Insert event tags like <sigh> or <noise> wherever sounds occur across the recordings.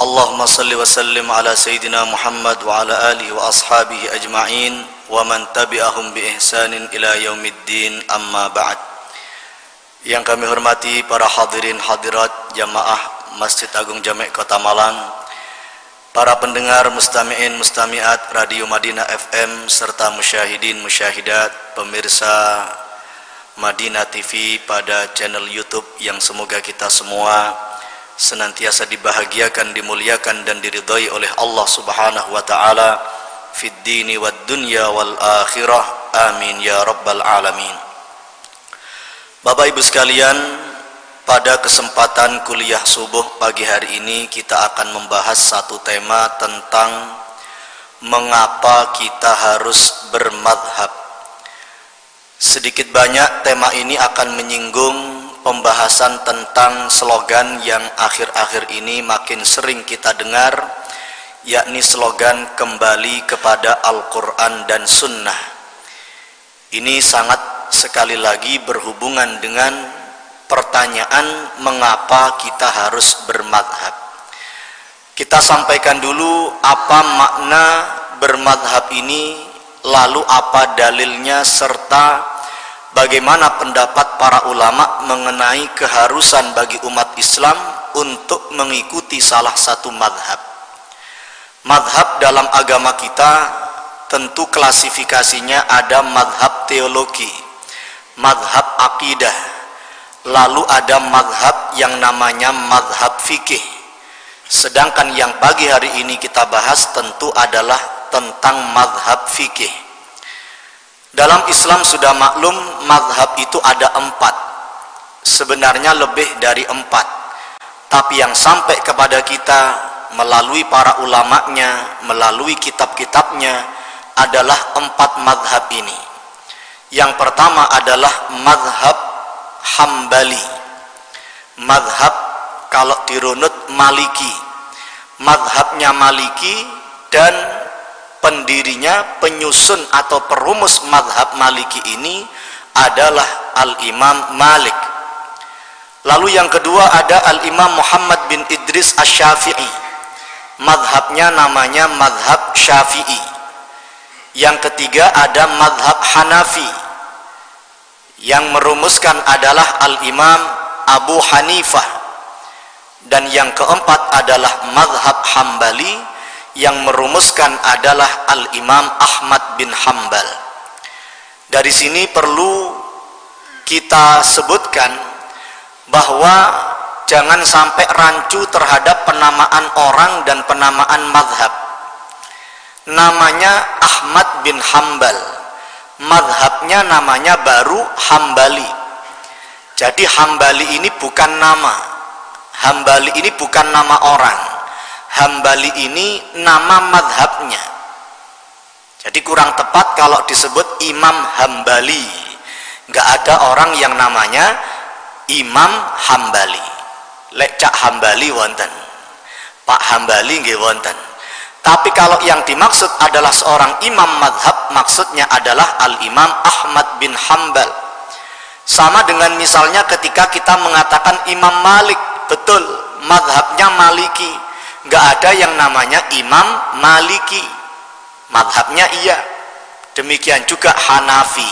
اللهم صل وسلم على سيدنا محمد وعلى آله وأصحابه أجمعين ومن تبعهم بإحسان إلى يوم الدين أما بعد yang kami hormati para hadirin hadirat jamaah Masjid Agung Jamek Kota Malang para pendengar mustami'in mustami'at Radio Madinah FM serta musyahidin musyahidat pemirsa Madinah TV pada channel YouTube yang semoga kita semua senantiasa dibahagiakan, dimuliakan dan diridhai oleh Allah Subhanahu wa taala fid dini wad dunya wal akhirah. Amin ya rabbal alamin. Bapak Ibu sekalian, pada kesempatan kuliah subuh pagi hari ini kita akan membahas satu tema tentang mengapa kita harus bermadhab. Sedikit banyak tema ini akan menyinggung pembahasan tentang slogan yang akhir-akhir ini makin sering kita dengar yakni slogan kembali kepada Al-Quran dan Sunnah. Ini sangat sekali lagi berhubungan dengan pertanyaan mengapa kita harus bermadhab? Kita sampaikan dulu apa makna bermadhab ini lalu apa dalilnya serta bagaimana pendapat para ulama mengenai keharusan bagi umat Islam untuk mengikuti salah satu madhab? Madhab dalam agama kita tentu klasifikasinya ada madhab teologi madhab akidah. Lalu ada madhab yang namanya madhab fikih. Sedangkan yang pagi hari ini kita bahas tentu adalah tentang madhab fikih dalam Islam sudah maklum madhab itu ada empat sebenarnya lebih dari empat tapi yang sampai kepada kita melalui para ulamanya melalui kitab-kitabnya adalah empat madhab ini yang pertama adalah madhab hambali. Madhab kalau dirunut maliki. Madhabnya maliki dan pendirinya penyusun atau perumus madhab maliki ini adalah Al-Imam Malik. Lalu yang kedua ada Al-Imam Muhammad bin Idris Ash-Syafi'i. Madhabnya namanya madhab Syafi'i yang ketiga ada madhab Hanafi yang merumuskan adalah Al-Imam Abu Hanifah dan yang keempat adalah madhab Hambali yang merumuskan adalah Al-Imam Ahmad bin Hambal dari sini perlu kita sebutkan bahwa jangan sampai rancu terhadap penamaan orang dan penamaan madhab. Namanya Ahmad bin Hambal madhabnya namanya baru Hambali. Jadi Hambali ini bukan nama. Hambali ini bukan nama orang Hambali ini nama madhabnya. Jadi kurang tepat kalau disebut Imam Hambali. Nggak ada orang yang namanya Imam Hambali. Lek cak Hambali wonten. Pak Hambali nggih wonten. Tapi kalau yang dimaksud adalah seorang imam madhab, maksudnya adalah Al-Imam Ahmad bin Hambal. Sama dengan misalnya ketika kita mengatakan Imam Malik, betul, madhabnya Maliki. Nggak ada yang namanya Imam Maliki. Madhabnya iya. Demikian juga Hanafi.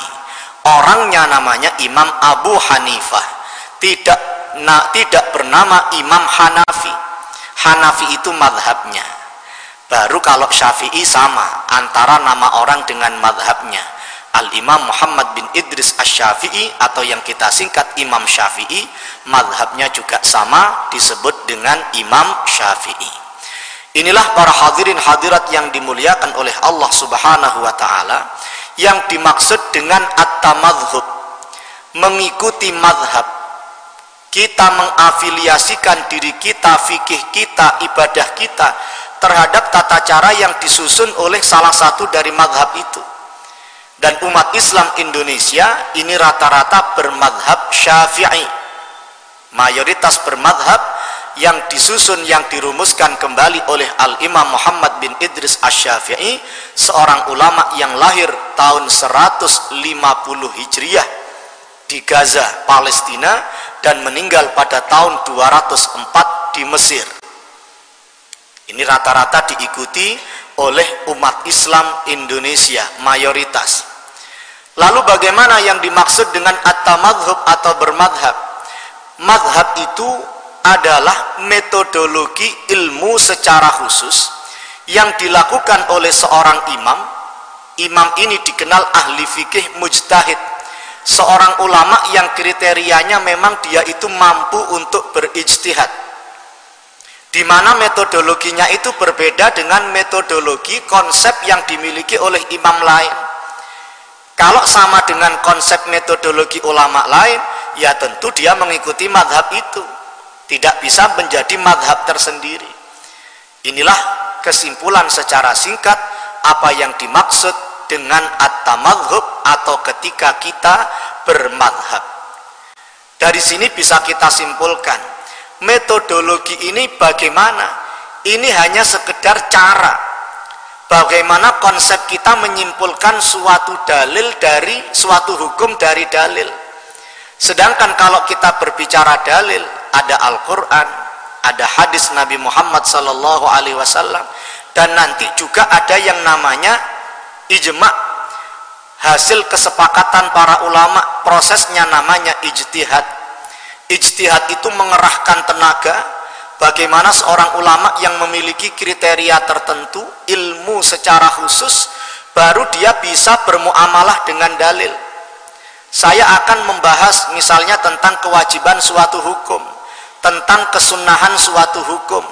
Orangnya namanya Imam Abu Hanifah. Tidak na, tidak bernama Imam Hanafi. Hanafi itu madhabnya Baru kalau Syafi'i sama antara nama orang dengan madhabnya. Al-Imam Muhammad bin Idris Ash-Syafi'i atau yang kita singkat Imam Syafi'i, madhabnya juga sama disebut dengan Imam Syafi'i. Inilah para hadirin hadirat yang dimuliakan oleh Allah Subhanahu wa taala yang dimaksud dengan at-tamadhub mengikuti madhab kita mengafiliasikan diri kita fikih kita ibadah kita terhadap tata cara yang disusun oleh salah satu dari madhab itu. Dan umat Islam Indonesia ini rata-rata bermadhab syafi'i. Mayoritas bermadhab yang disusun yang dirumuskan kembali oleh Al-Imam Muhammad bin Idris Asy-Syafi'i seorang ulama yang lahir tahun 150 Hijriah di Gaza, Palestina dan meninggal pada tahun 204 di Mesir. Ini rata-rata diikuti oleh umat Islam Indonesia mayoritas. Lalu bagaimana yang dimaksud dengan at-tamadhub atau bermadhab? Madhab itu adalah metodologi ilmu secara khusus yang dilakukan oleh seorang imam. Imam ini dikenal ahli fikih mujtahid. Seorang ulama yang kriterianya memang dia itu mampu untuk berijtihad. Di mana metodologinya itu berbeda dengan metodologi konsep yang dimiliki oleh imam lain. Kalau sama dengan konsep metodologi ulama lain ya tentu dia mengikuti madhab itu tidak bisa menjadi madhab tersendiri. Inilah kesimpulan secara singkat apa yang dimaksud dengan at-tamadhub atau ketika kita bermadhab. Dari sini bisa kita simpulkan metodologi ini bagaimana? Ini hanya sekedar cara. Bagaimana konsep kita menyimpulkan suatu dalil dari suatu hukum dari dalil? Sedangkan kalau kita berbicara dalil ada Al-Quran, ada hadis Nabi Muhammad Sallallahu Alaihi Wasallam, dan nanti juga ada yang namanya ijma hasil kesepakatan para ulama prosesnya namanya ijtihad. Ijtihad itu mengerahkan tenaga bagaimana seorang ulama yang memiliki kriteria tertentu ilmu secara khusus baru dia bisa bermuamalah dengan dalil. Saya akan membahas misalnya tentang kewajiban suatu hukum tentang kesunahan suatu hukum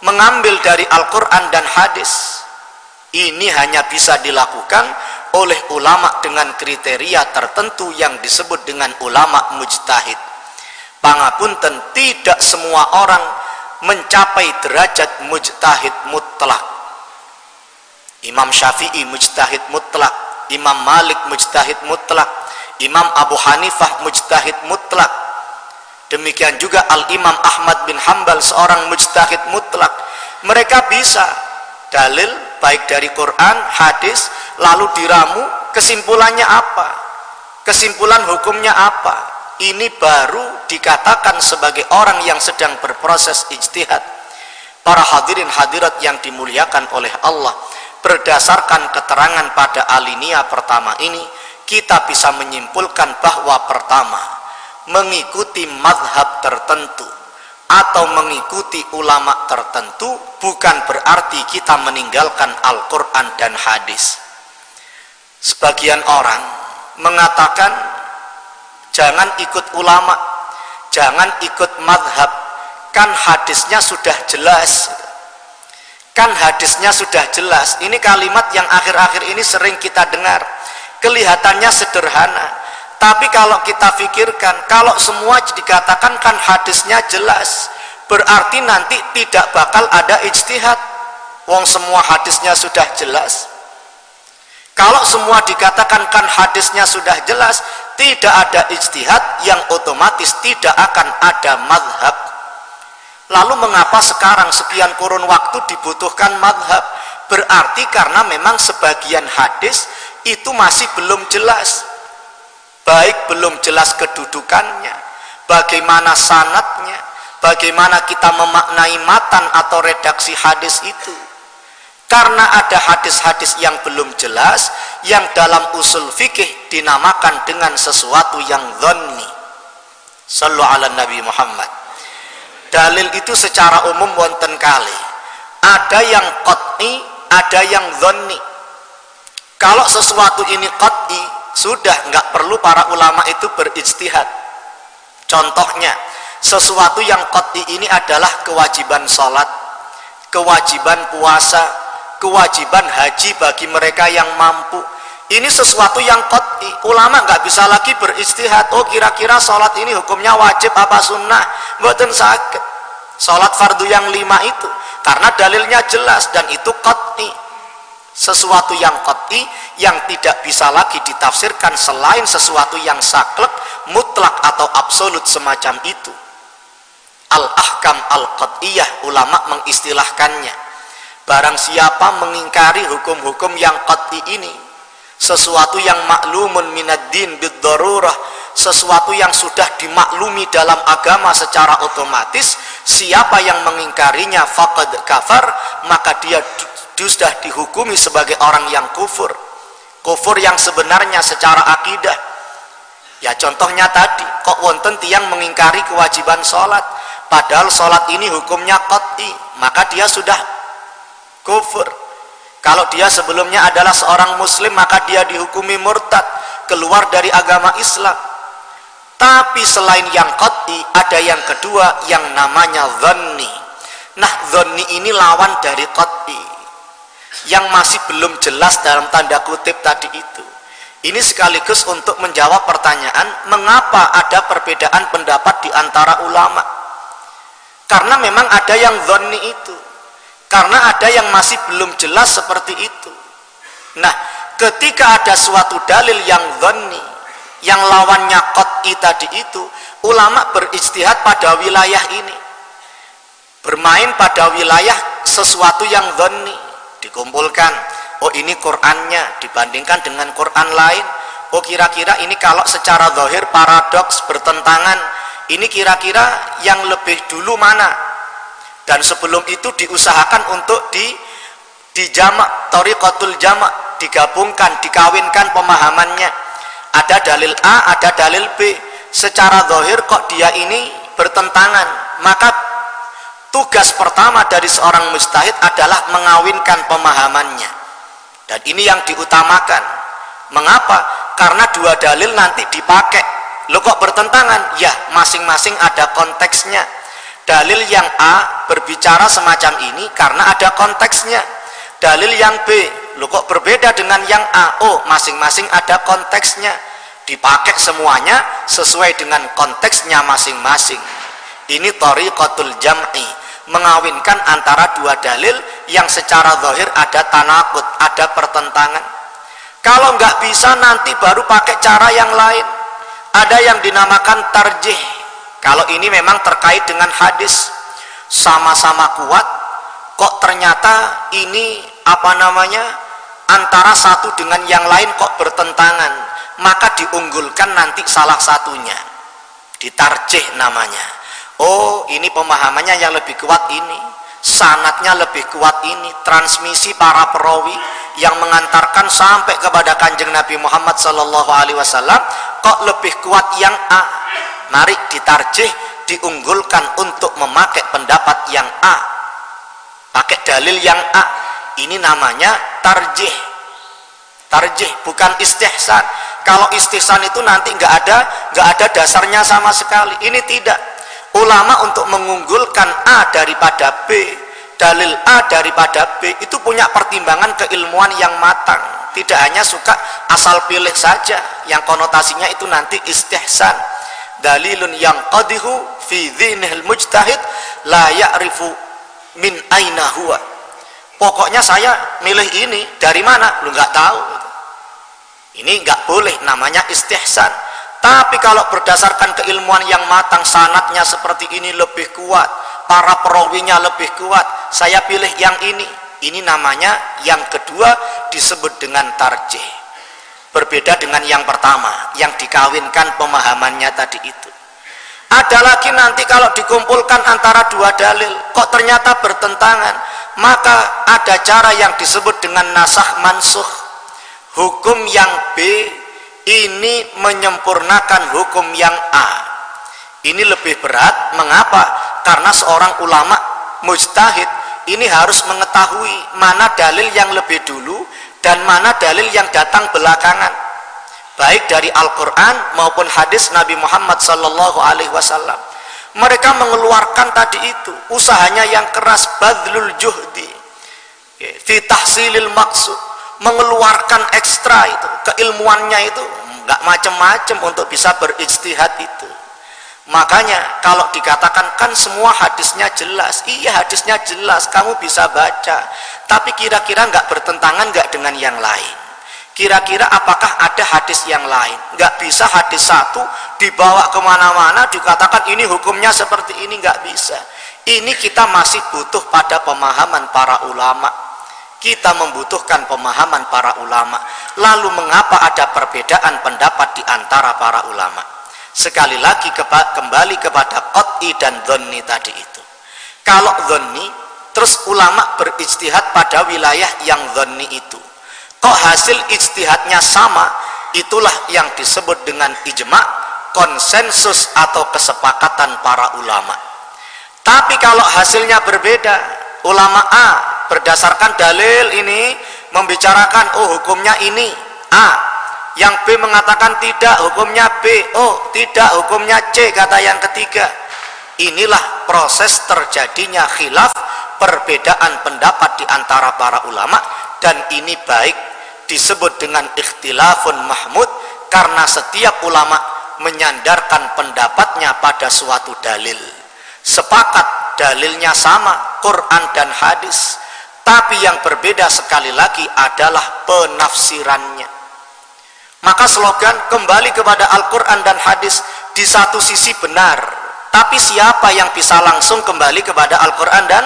mengambil dari Al-Quran dan hadis. Ini hanya bisa dilakukan oleh ulama dengan kriteria tertentu yang disebut dengan ulama mujtahid. Pangapunten tidak semua orang mencapai derajat mujtahid mutlak. Imam Syafi'i mujtahid mutlak Imam Malik mujtahid mutlak Imam Abu Hanifah mujtahid mutlak demikian juga Al-Imam Ahmad bin Hambal seorang mujtahid mutlak. Mereka bisa dalil baik dari Quran, hadis lalu diramu kesimpulannya apa kesimpulan hukumnya apa. Ini baru dikatakan sebagai orang yang sedang berproses ijtihad. Para hadirin hadirat yang dimuliakan oleh Allah berdasarkan keterangan pada alinea pertama ini kita bisa menyimpulkan bahwa pertama mengikuti madhab tertentu atau mengikuti ulama tertentu bukan berarti kita meninggalkan Al-Quran dan hadis. Sebagian orang mengatakan jangan ikut ulama jangan ikut madhab kan hadisnya sudah jelas. Kan hadisnya sudah jelas. Ini kalimat yang akhir-akhir ini sering kita dengar. Kelihatannya sederhana tapi kalau kita pikirkan, kalau semua dikatakan kan hadisnya jelas, berarti nanti tidak bakal ada ijtihad. Wong semua hadisnya sudah jelas. Kalau semua dikatakan kan hadisnya sudah jelas, tidak ada ijtihad yang otomatis tidak akan ada madhab. Lalu mengapa sekarang sekian kurun waktu dibutuhkan madhab? Berarti karena memang sebagian hadis itu masih belum jelas baik belum jelas kedudukannya bagaimana sanatnya bagaimana kita memaknai matan atau redaksi hadis itu. Karena ada hadis-hadis yang belum jelas yang dalam usul fikih dinamakan dengan sesuatu yang dhanni. Sallu ala nabi Muhammad. Dalil itu secara umum wonten kali. Ada yang qat'i ada yang dhanni. Kalau sesuatu ini qat'i sudah nggak perlu para ulama itu berijtihad. Contohnya sesuatu yang koti ini adalah kewajiban sholat kewajiban puasa kewajiban haji bagi mereka yang mampu. Ini sesuatu yang koti ulama nggak bisa lagi beristihad oh kira-kira sholat ini hukumnya wajib apa sunnah? Buatan sakit sholat fardu yang lima itu karena dalilnya jelas dan itu qat'i sesuatu yang qat'i yang tidak bisa lagi ditafsirkan selain sesuatu yang saklek mutlak atau absolut semacam itu. Al-ahkam al-qat'iyah ulama mengistilahkannya. Barang siapa mengingkari hukum-hukum yang qat'i ini sesuatu yang maklumun minad din bid sesuatu yang sudah dimaklumi dalam agama secara otomatis siapa yang mengingkarinya faqad kafar maka dia sudah dihukumi sebagai orang yang kufur. Kufur yang sebenarnya secara akidah. Ya contohnya tadi kok wonten tiang mengingkari kewajiban sholat? Padahal sholat ini hukumnya qat'i maka dia sudah kufur. Kalau dia sebelumnya adalah seorang muslim maka dia dihukumi murtad keluar dari agama Islam. Tapi selain yang qat'i ada yang kedua yang namanya dhanni. Nah dhanni ini lawan dari qat'i yang masih belum jelas dalam tanda kutip tadi itu. Ini sekaligus untuk menjawab pertanyaan mengapa ada perbedaan pendapat di antara ulama? Karena memang ada yang zonni itu. Karena ada yang masih belum jelas seperti itu. Nah ketika ada suatu dalil yang zonni yang lawannya qat'i tadi itu ulama beristihad pada wilayah ini. Bermain pada wilayah sesuatu yang zonni dikumpulkan. Oh ini Qurannya dibandingkan dengan Quran lain. Oh kira-kira ini kalau secara zahir paradoks bertentangan. Ini kira-kira yang lebih dulu mana? Dan sebelum itu diusahakan untuk di dijamak tariqatul jamak digabungkan dikawinkan pemahamannya. Ada dalil A ada dalil B. Secara zahir kok dia ini bertentangan. Maka tugas pertama dari seorang mustahid adalah mengawinkan pemahamannya. Dan ini yang diutamakan. Mengapa? karena dua dalil nanti dipakai. Lo kok bertentangan? ya masing-masing ada konteksnya. Dalil yang A berbicara semacam ini karena ada konteksnya. Dalil yang B lo kok berbeda dengan yang A? Oh masing-masing ada konteksnya. Dipakai semuanya sesuai dengan konteksnya masing-masing. Ini tariqatul jam'i mengawinkan antara dua dalil yang secara zahir ada tanakut, ada pertentangan. Kalau nggak bisa nanti baru pakai cara yang lain. Ada yang dinamakan tarjih. Kalau ini memang terkait dengan hadis sama-sama kuat, kok ternyata ini apa namanya antara satu dengan yang lain kok bertentangan, maka diunggulkan nanti salah satunya. Ditarjih namanya oh ini pemahamannya yang lebih kuat ini. Sanatnya lebih kuat ini. Transmisi para perawi yang mengantarkan sampai kepada kanjeng Nabi Muhammad Sallallahu Alaihi Wasallam kok lebih kuat yang A? Mari ditarjih diunggulkan untuk memakai pendapat yang A. Pakai dalil yang A. Ini namanya tarjih. Tarjih bukan istihsan. Kalau istihsan itu nanti nggak ada nggak ada dasarnya sama sekali. Ini tidak ulama untuk mengunggulkan A daripada B dalil A daripada B itu punya pertimbangan keilmuan yang matang. Tidak hanya suka asal pilih saja yang konotasinya itu nanti istihsan. Dalilun yang qadihu fi dhinihil mujtahid la ya'rifu min aina huwa. Pokoknya saya milih ini dari mana? Lu nggak tahu. Ini nggak boleh namanya istihsan tapi kalau berdasarkan keilmuan yang matang sanatnya seperti ini lebih kuat, para perawinya lebih kuat, saya pilih yang ini. Ini namanya yang kedua disebut dengan tarjih. Berbeda dengan yang pertama, yang dikawinkan pemahamannya tadi itu. Ada lagi nanti kalau dikumpulkan antara dua dalil, kok ternyata bertentangan, maka ada cara yang disebut dengan nasah mansuh. Hukum yang B ini menyempurnakan hukum yang A. Ini lebih berat. Mengapa? Karena seorang ulama mujtahid ini harus mengetahui mana dalil yang lebih dulu dan mana dalil yang datang belakangan. Baik dari Al-Quran maupun hadis Nabi Muhammad Sallallahu Alaihi Wasallam. Mereka mengeluarkan tadi itu usahanya yang keras badlul juhdi. Fi tahsilil maksud mengeluarkan ekstra itu keilmuannya itu nggak macam-macam untuk bisa beristihad itu Makanya kalau dikatakan kan semua hadisnya jelas, iya hadisnya jelas, kamu bisa baca. Tapi kira-kira nggak bertentangan nggak dengan yang lain? Kira-kira apakah ada hadis yang lain? Nggak bisa hadis satu dibawa ke mana-mana dikatakan ini hukumnya seperti ini nggak bisa. Ini kita masih butuh pada pemahaman para ulama. Kita membutuhkan pemahaman para ulama. Lalu mengapa ada perbedaan pendapat di antara para ulama? sekali lagi kembali kepada qat'i dan dhonni tadi itu kalau dhonni terus ulama berijtihad pada wilayah yang dhonni itu kok hasil ijtihadnya sama itulah yang disebut dengan ijma konsensus atau kesepakatan para ulama tapi kalau hasilnya berbeda ulama A berdasarkan dalil ini membicarakan oh hukumnya ini A. Yang B mengatakan tidak hukumnya B. Oh tidak hukumnya C kata yang ketiga. Inilah proses terjadinya khilaf perbedaan pendapat di antara para ulama dan ini baik disebut dengan ikhtilafun mahmud karena setiap ulama menyandarkan pendapatnya pada suatu dalil. Sepakat dalilnya sama Quran dan hadis tapi yang berbeda sekali lagi adalah penafsirannya maka slogan kembali kepada Al-Quran dan hadis di satu sisi benar. Tapi siapa yang bisa langsung kembali kepada Al-Quran dan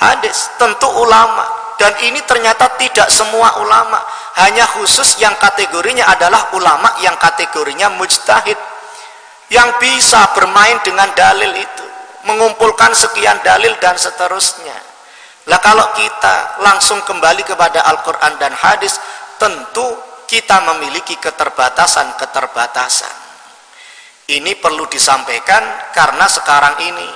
hadis? Tentu ulama. Dan ini ternyata tidak semua ulama. Hanya khusus yang kategorinya adalah ulama yang kategorinya mujtahid. Yang bisa bermain dengan dalil itu. Mengumpulkan sekian dalil dan seterusnya. Lah kalau kita langsung kembali kepada Al-Quran dan hadis, tentu kita memiliki keterbatasan-keterbatasan. Ini perlu disampaikan karena sekarang ini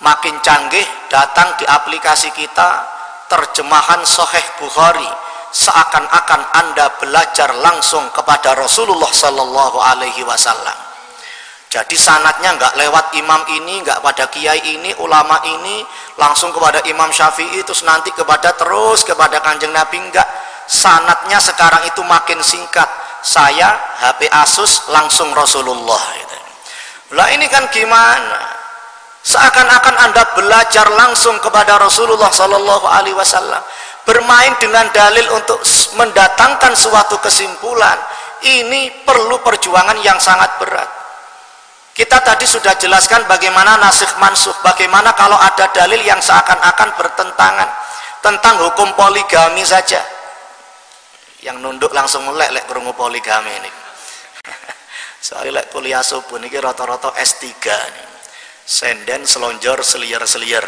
makin canggih datang di aplikasi kita terjemahan Sahih Bukhari seakan-akan Anda belajar langsung kepada Rasulullah Sallallahu Alaihi Wasallam. Jadi sanatnya nggak lewat imam ini, nggak pada kiai ini, ulama ini, langsung kepada Imam Syafi'i, terus nanti kepada terus kepada kanjeng Nabi nggak. Sanatnya sekarang itu makin singkat. Saya HP Asus langsung Rasulullah gitu. lah ini kan gimana? Seakan-akan anda belajar langsung kepada Rasulullah Sallallahu Alaihi Wasallam. Bermain dengan dalil untuk mendatangkan suatu kesimpulan. Ini perlu perjuangan yang sangat berat kita tadi sudah jelaskan bagaimana nasikh mansuh bagaimana kalau ada dalil yang seakan-akan bertentangan tentang hukum poligami saja. Yang nunduk langsung melek lek krungu poligami ini. <laughs> Soalnya lek kuliah subuh ini rata-rata S3 nih senden selonjor seliar-seliar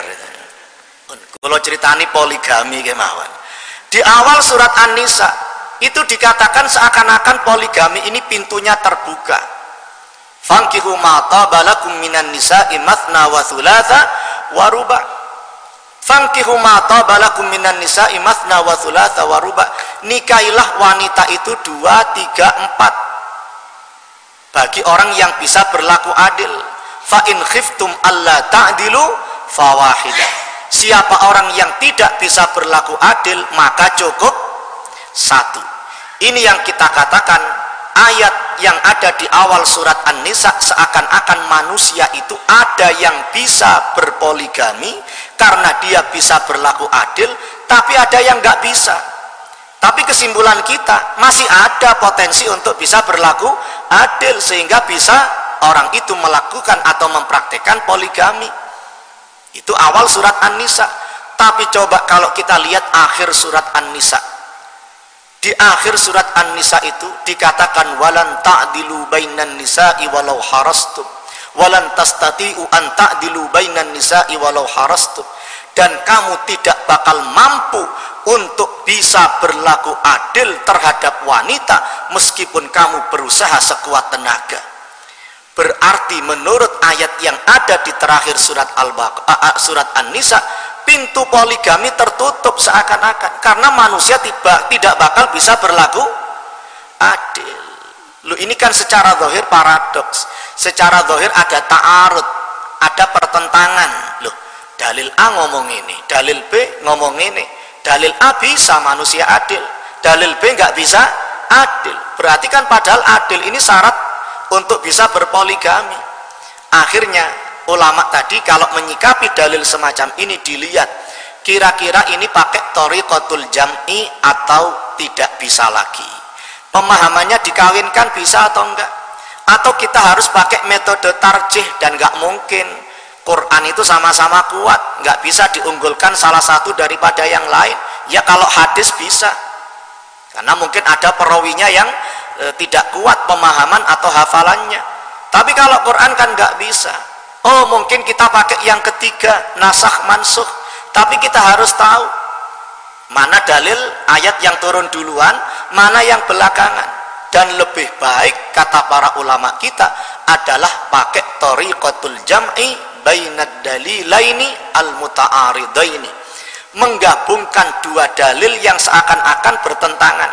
kalau ceritani poligami kemauan. Di awal surat An-Nisa itu dikatakan seakan-akan poligami ini pintunya terbuka fankihu ma tabalakum minan nisa'i mathna wa thulatha wa ruba' Fankihu ma tabalakum minan nisa'i mathna wa thulatha wa ruba. Nikailah wanita itu dua, tiga, empat. Bagi orang yang bisa berlaku adil. Fa in khiftum alla ta'dilu fawahidah. Siapa orang yang tidak bisa berlaku adil, maka cukup satu. Ini yang kita katakan ayat yang ada di awal surat An-Nisa seakan-akan manusia itu ada yang bisa berpoligami karena dia bisa berlaku adil tapi ada yang nggak bisa. Tapi kesimpulan kita masih ada potensi untuk bisa berlaku adil sehingga bisa orang itu melakukan atau mempraktekkan poligami. Itu awal surat An-Nisa. Tapi coba kalau kita lihat akhir surat An-Nisa di akhir surat An-Nisa itu dikatakan walan ta'dilu bainan nisa'i walau harastum walan tastati'u an ta'dilu bainan nisa'i walau harastum dan kamu tidak bakal mampu untuk bisa berlaku adil terhadap wanita meskipun kamu berusaha sekuat tenaga. Berarti menurut ayat yang ada di terakhir surat al surat An-Nisa pintu poligami tertutup seakan-akan karena manusia tiba, tidak bakal bisa berlaku adil. Lu ini kan secara zahir paradoks. Secara zahir ada ta'arud ada pertentangan. Loh dalil A ngomong ini dalil B ngomong ini dalil A bisa manusia adil dalil B nggak bisa adil. Berarti kan padahal adil ini syarat untuk bisa berpoligami. Akhirnya ulama tadi kalau menyikapi dalil semacam ini dilihat kira-kira ini pakai kotul jam'i atau tidak bisa lagi. Pemahamannya dikawinkan bisa atau enggak? Atau kita harus pakai metode tarjih dan enggak mungkin? Quran itu sama-sama kuat enggak bisa diunggulkan salah satu daripada yang lain? Ya kalau hadis bisa. Karena mungkin ada perawinya yang e, tidak kuat pemahaman atau hafalannya. Tapi kalau Quran kan nggak bisa oh mungkin kita pakai yang ketiga nasah mansuh tapi kita harus tahu mana dalil ayat yang turun duluan mana yang belakangan. Dan lebih baik kata para ulama kita adalah pakai tariqatul jam'i bainad dalilaini al muta'aridaini menggabungkan dua dalil yang seakan-akan bertentangan.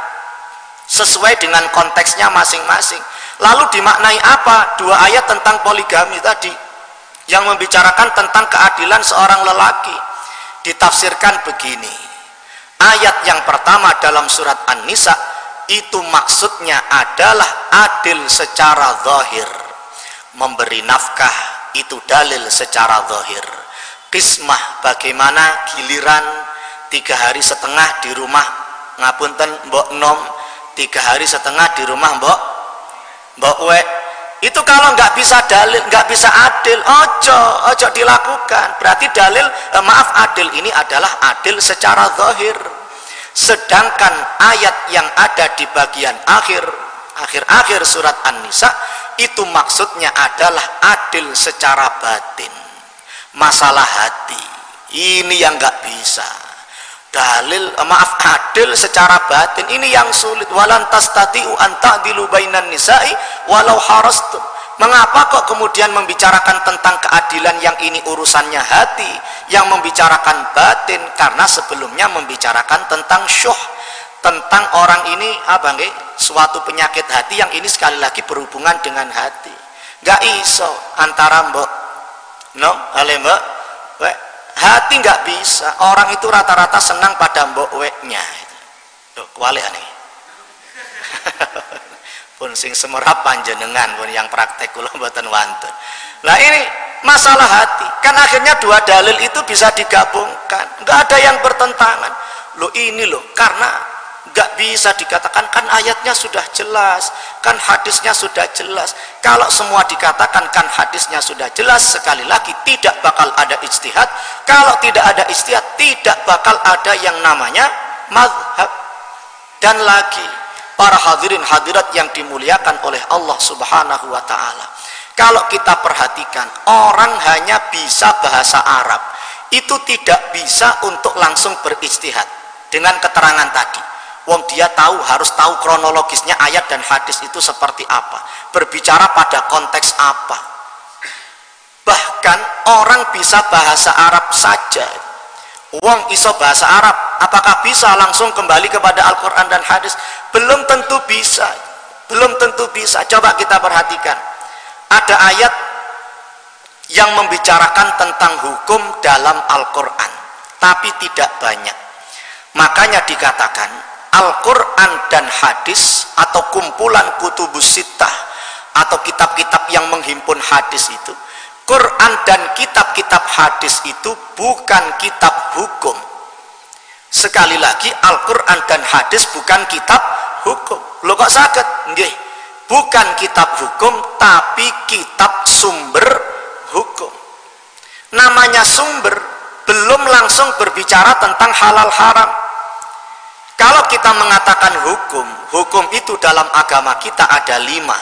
Sesuai dengan konteksnya masing-masing. Lalu dimaknai apa? Dua ayat tentang poligami tadi yang membicarakan tentang keadilan seorang lelaki ditafsirkan begini. Ayat yang pertama dalam surat An-Nisa itu maksudnya adalah adil secara zahir. Memberi nafkah itu dalil secara zahir. Kismah bagaimana giliran tiga hari setengah di rumah ngapunten mbok nom tiga hari setengah di rumah mbok mbok we itu kalau nggak bisa dalil nggak bisa adil ojo ojo dilakukan. Berarti dalil eh, maaf adil ini adalah adil secara zahir. Sedangkan ayat yang ada di bagian akhir akhir-akhir surat An-Nisa itu maksudnya adalah adil secara batin. Masalah hati ini yang nggak bisa dalil eh, maaf adil secara batin. Ini yang sulit. Walantas tastati'u an ta'dilu bainan nisa'i walau harastum mengapa kok kemudian membicarakan tentang keadilan yang ini urusannya hati yang membicarakan batin? Karena sebelumnya membicarakan tentang syuh tentang orang ini apa nggih suatu penyakit hati yang ini sekali lagi berhubungan dengan hati. Gak iso antara mbok no? Ale mbak we, hati nggak bisa. Orang itu rata-rata senang pada mbok weknya. Tuh kuali <laughs> pun sing semerap panjenengan pun yang praktek kula mboten wonten nah ini masalah hati. Kan akhirnya dua dalil itu bisa digabungkan. Nggak ada yang bertentangan. Lo ini loh karena nggak bisa dikatakan kan ayatnya sudah jelas kan hadisnya sudah jelas. Kalau semua dikatakan kan hadisnya sudah jelas sekali lagi tidak bakal ada istihad kalau tidak ada istihad tidak bakal ada yang namanya madhab. Dan lagi para hadirin hadirat yang dimuliakan oleh Allah subhanahu wa ta'ala kalau kita perhatikan orang hanya bisa bahasa Arab. Itu tidak bisa untuk langsung beristihad dengan keterangan tadi Wong dia tahu harus tahu kronologisnya ayat dan hadis itu seperti apa. Berbicara pada konteks apa. Bahkan orang bisa bahasa Arab saja. Wong iso bahasa Arab, apakah bisa langsung kembali kepada Al-Quran dan hadis? Belum tentu bisa. Belum tentu bisa. Coba kita perhatikan. Ada ayat yang membicarakan tentang hukum dalam Al-Quran. Tapi tidak banyak. Makanya dikatakan Al-Quran dan hadis atau kumpulan kutubus sitah atau kitab-kitab yang menghimpun hadis itu Quran dan kitab-kitab hadis itu bukan kitab hukum sekali lagi Al-Quran dan hadis bukan kitab hukum lo kok sakit? Nggih. bukan kitab hukum tapi kitab sumber hukum namanya sumber belum langsung berbicara tentang halal haram kalau kita mengatakan hukum, hukum itu dalam agama kita ada lima.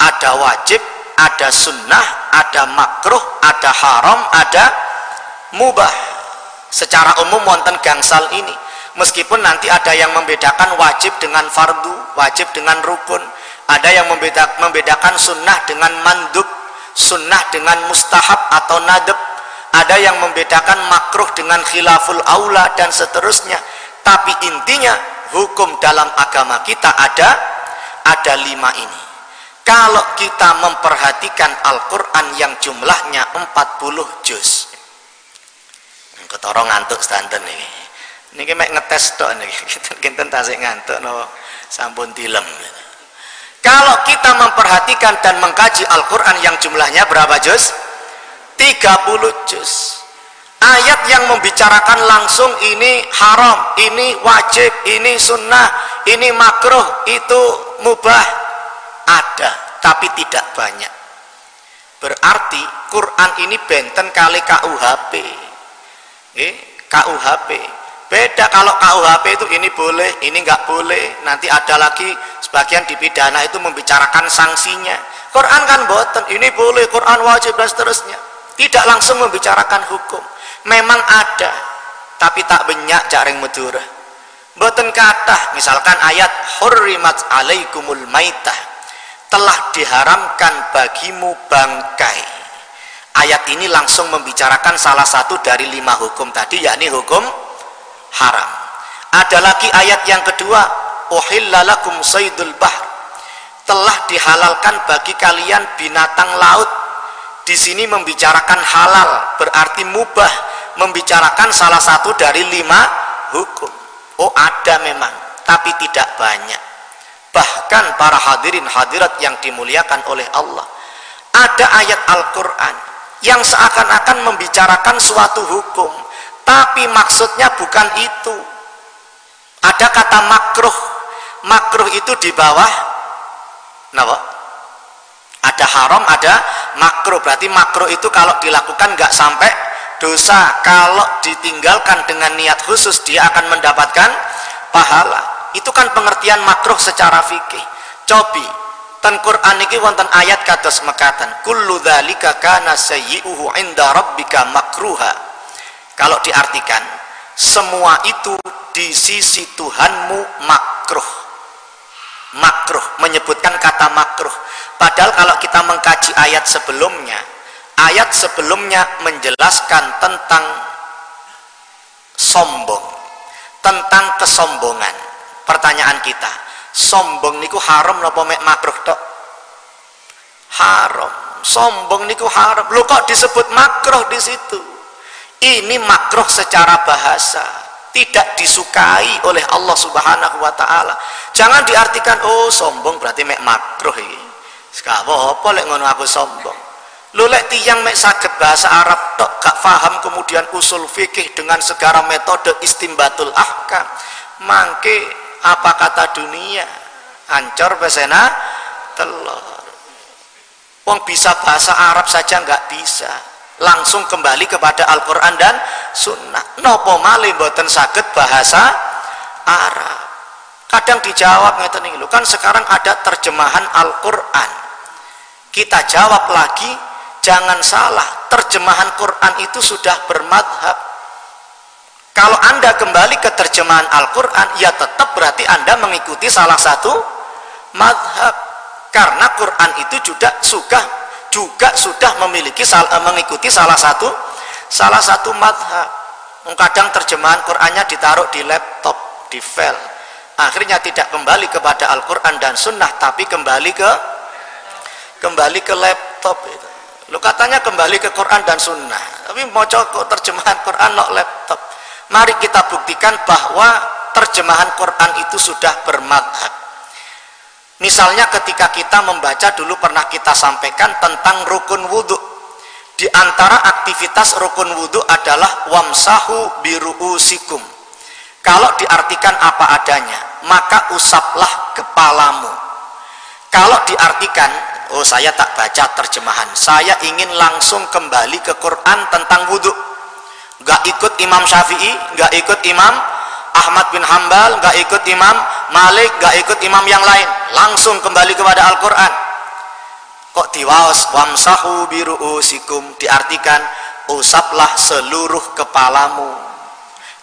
Ada wajib, ada sunnah, ada makruh, ada haram, ada mubah. Secara umum wonten gangsal ini. Meskipun nanti ada yang membedakan wajib dengan fardu, wajib dengan rukun. Ada yang membedakan sunnah dengan mandub, sunnah dengan mustahab atau nadab. Ada yang membedakan makruh dengan khilaful aula dan seterusnya tapi intinya hukum dalam agama kita ada ada lima ini. Kalau kita memperhatikan Al-Quran yang jumlahnya 40 juz. Ketorong ngantuk stanten ini. Ini mek ngetes tok nih <laughs> kita tasik ngantuk no. Sampun tilem kalau kita memperhatikan dan mengkaji Al-Quran yang jumlahnya berapa juz? 30 juz ayat yang membicarakan langsung ini haram, ini wajib, ini sunnah, ini makruh, itu mubah. Ada, tapi tidak banyak. Berarti Quran ini benten kali KUHP eh, KUHP beda kalau KUHP itu ini boleh ini nggak boleh. Nanti ada lagi sebagian di pidana itu membicarakan sanksinya. Quran kan boten ini boleh Quran wajib dan seterusnya. Tidak langsung membicarakan hukum memang ada tapi tak banyak jaring medura boten kata misalkan ayat hurrimat alaikumul maitah telah diharamkan bagimu bangkai. Ayat ini langsung membicarakan salah satu dari lima hukum tadi yakni hukum haram. Ada lagi ayat yang kedua uhillalakum saydul bahr. Telah dihalalkan bagi kalian binatang laut. Di sini membicarakan halal berarti mubah membicarakan salah satu dari lima hukum. Oh ada memang tapi tidak banyak. Bahkan para hadirin hadirat yang dimuliakan oleh Allah. Ada ayat Al-Quran yang seakan-akan membicarakan suatu hukum tapi maksudnya bukan itu. Ada kata makruh. Makruh itu di bawah kenapa? ada haram ada makruh. Berarti makruh itu kalau dilakukan nggak sampai dosa kalau ditinggalkan dengan niat khusus dia akan mendapatkan pahala. Itu kan pengertian makruh secara fikih. Cobi ten Quran ini wonten ayat kados mekatan kullu dzalika kana sayyi'uhu inda rabbika makruha. Kalau diartikan semua itu di sisi Tuhanmu makruh. Makruh menyebutkan kata makruh. Padahal kalau kita mengkaji ayat sebelumnya ayat sebelumnya menjelaskan tentang sombong tentang kesombongan. Pertanyaan kita sombong niku haram napa mek makruh tok? Haram. Sombong niku haram. Lu kok disebut makruh di situ? Ini makruh secara bahasa. Tidak disukai oleh Allah subhanahu wa ta'ala. Jangan diartikan oh sombong berarti mek makruh sekarang apa lek ngono aku sombong lu lek tiang mek sakit bahasa Arab tok gak faham kemudian usul fikih dengan segala metode istimbatul ahkam. Mangke apa kata dunia? Ancor pesena telur. Wong bisa bahasa Arab saja nggak bisa. Langsung kembali kepada Al-Quran dan Sunnah. Nopo malih boten sakit bahasa Arab? Kadang dijawab ngeten lu kan sekarang ada terjemahan Al-Quran. Kita jawab lagi jangan salah terjemahan Quran itu sudah bermadhab. Kalau anda kembali ke terjemahan Al-Quran ya tetap berarti anda mengikuti salah satu madhab. Karena Quran itu juga suka juga sudah memiliki eh, mengikuti salah satu salah satu madhab. Kadang terjemahan Qurannya ditaruh di laptop di file. Akhirnya tidak kembali kepada Al-Quran dan Sunnah tapi kembali ke kembali ke laptop itu. Lu katanya kembali ke Quran dan Sunnah. Tapi mau coba terjemahan Quran no laptop. Mari kita buktikan bahwa terjemahan Quran itu sudah bermadhab misalnya ketika kita membaca dulu pernah kita sampaikan tentang rukun wudhu di antara aktivitas rukun wudhu adalah wamsahu biru'usikum. Kalau diartikan apa adanya maka usaplah kepalamu. Kalau diartikan oh saya tak baca terjemahan. Saya ingin langsung kembali ke Quran tentang wudhu gak ikut Imam Syafi'i gak ikut Imam Ahmad bin Hambal gak ikut Imam Malik gak ikut imam yang lain. Langsung kembali kepada Al-Quran. Kok diwaos wamsahu biru'usikum diartikan usaplah seluruh kepalamu.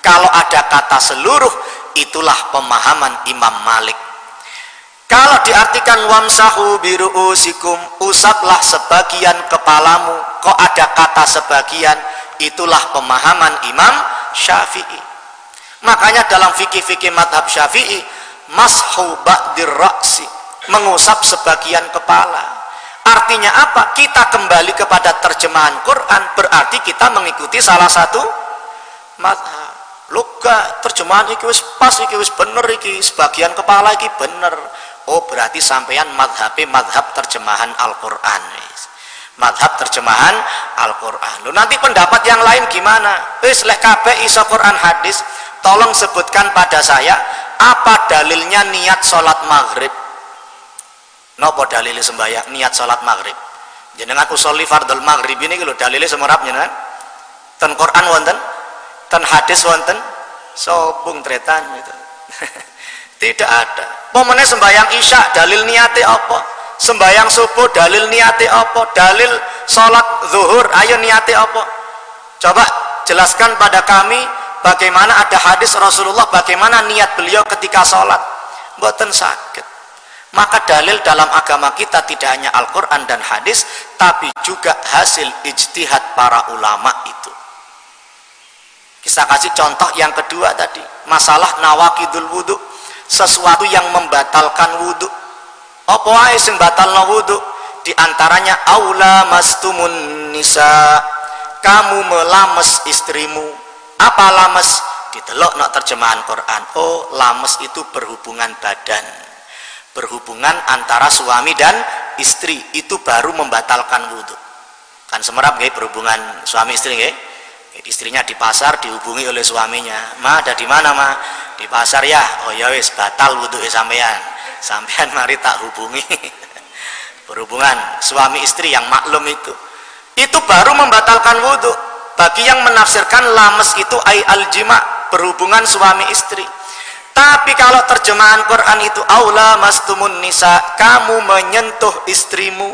Kalau ada kata seluruh itulah pemahaman Imam Malik kalau diartikan wamsahu biru'usikum usaplah sebagian kepalamu. Kok ada kata sebagian? Itulah pemahaman Imam Syafi'i. Makanya dalam fikih-fikih madhab Syafi'i mashu ba'dir mengusap sebagian kepala. Artinya apa? kita kembali kepada terjemahan Quran berarti kita mengikuti salah satu madhab Luka terjemahan iki wis pas iki wis bener iki sebagian kepala iki bener. Oh berarti sampean madhab madhab terjemahan Al-Quran. Madhab terjemahan Al-Quran. Nanti pendapat yang lain gimana? Wis lek kabeh iso Quran hadis tolong sebutkan pada saya apa dalilnya niat sholat maghrib? Nopo dalilnya sembahyang niat sholat maghrib? Jenengan usolli fardul maghrib ini kalau dalilnya semerap jenengan. Ten Quran wonten ten hadis wonten sobung tretan gitu <laughs> tidak ada. Momennya sembahyang isya dalil niatnya apa? Sembahyang subuh dalil niati apa? Dalil sholat zuhur ayo niati apa? Coba jelaskan pada kami bagaimana ada hadis Rasulullah bagaimana niat beliau ketika sholat. Buatan sakit. Maka dalil dalam agama kita tidak hanya Al-Quran dan hadis tapi juga hasil ijtihad para ulama itu kita kasih contoh yang kedua tadi. Masalah nawakidul wudhu sesuatu yang membatalkan wudhu apa wae sing batalno wudu? Di antaranya aula mastumun nisa. Kamu melames istrimu. Apa lames? Ditelok nak terjemahan Quran. Oh lames itu berhubungan badan. Berhubungan antara suami dan istri. Itu baru membatalkan wudhu kan semerap gak berhubungan suami istri gak istrinya di pasar dihubungi oleh suaminya. Ma ada di mana ma? Di pasar ya. Oh ya wis batal wudhu sampean <laughs> sampean mari tak hubungi. <laughs> Berhubungan suami istri yang maklum itu. Itu baru membatalkan wudhu. Bagi yang menafsirkan lames itu ay al jima berhubungan suami istri. Tapi kalau terjemahan Quran itu aula mastumun nisa kamu menyentuh istrimu.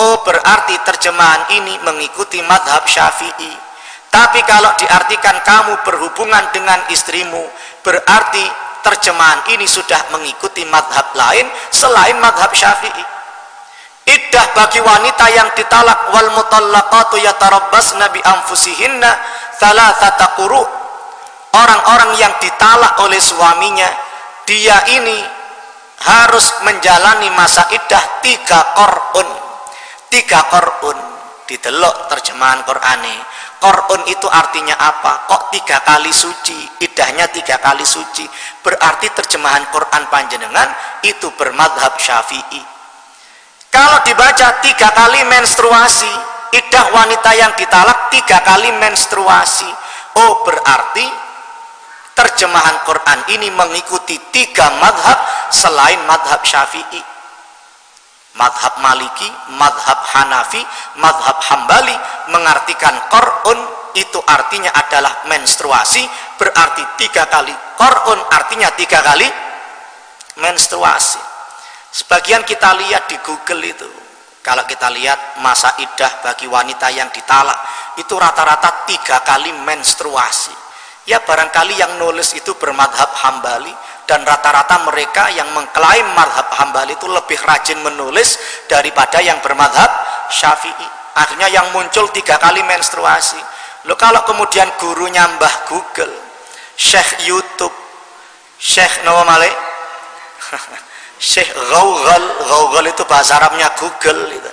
Oh berarti terjemahan ini mengikuti madhab syafi'i tapi kalau diartikan kamu berhubungan dengan istrimu berarti terjemahan ini sudah mengikuti madhab lain selain madhab syafi'i. Iddah bagi wanita yang ditalak wal mutallaqatu yatarabbasna bi anfusihinna thalathata quru. Orang-orang yang ditalak oleh suaminya dia ini harus menjalani masa iddah tiga korun tiga korun didelok terjemahan Qur'ani Korun itu artinya apa? Kok tiga kali suci? Idahnya tiga kali suci. Berarti terjemahan Quran panjenengan itu bermadhab syafi'i. Kalau dibaca tiga kali menstruasi, idah wanita yang ditalak tiga kali menstruasi. Oh berarti terjemahan Quran ini mengikuti tiga madhab selain madhab syafi'i madhab maliki, madhab hanafi, madhab hambali mengartikan korun itu artinya adalah menstruasi berarti tiga kali korun artinya tiga kali menstruasi. Sebagian kita lihat di google itu kalau kita lihat masa idah bagi wanita yang ditalak itu rata-rata tiga kali menstruasi. Ya barangkali yang nulis itu bermadhab hambali dan rata-rata mereka yang mengklaim madhab hambali itu lebih rajin menulis daripada yang bermadhab syafi'i. Akhirnya yang muncul tiga kali menstruasi. Lo kalau kemudian gurunya mbah google syekh youtube syekh nawa malik <laughs> syekh gaugal gaugal itu bahasa Arabnya google gitu.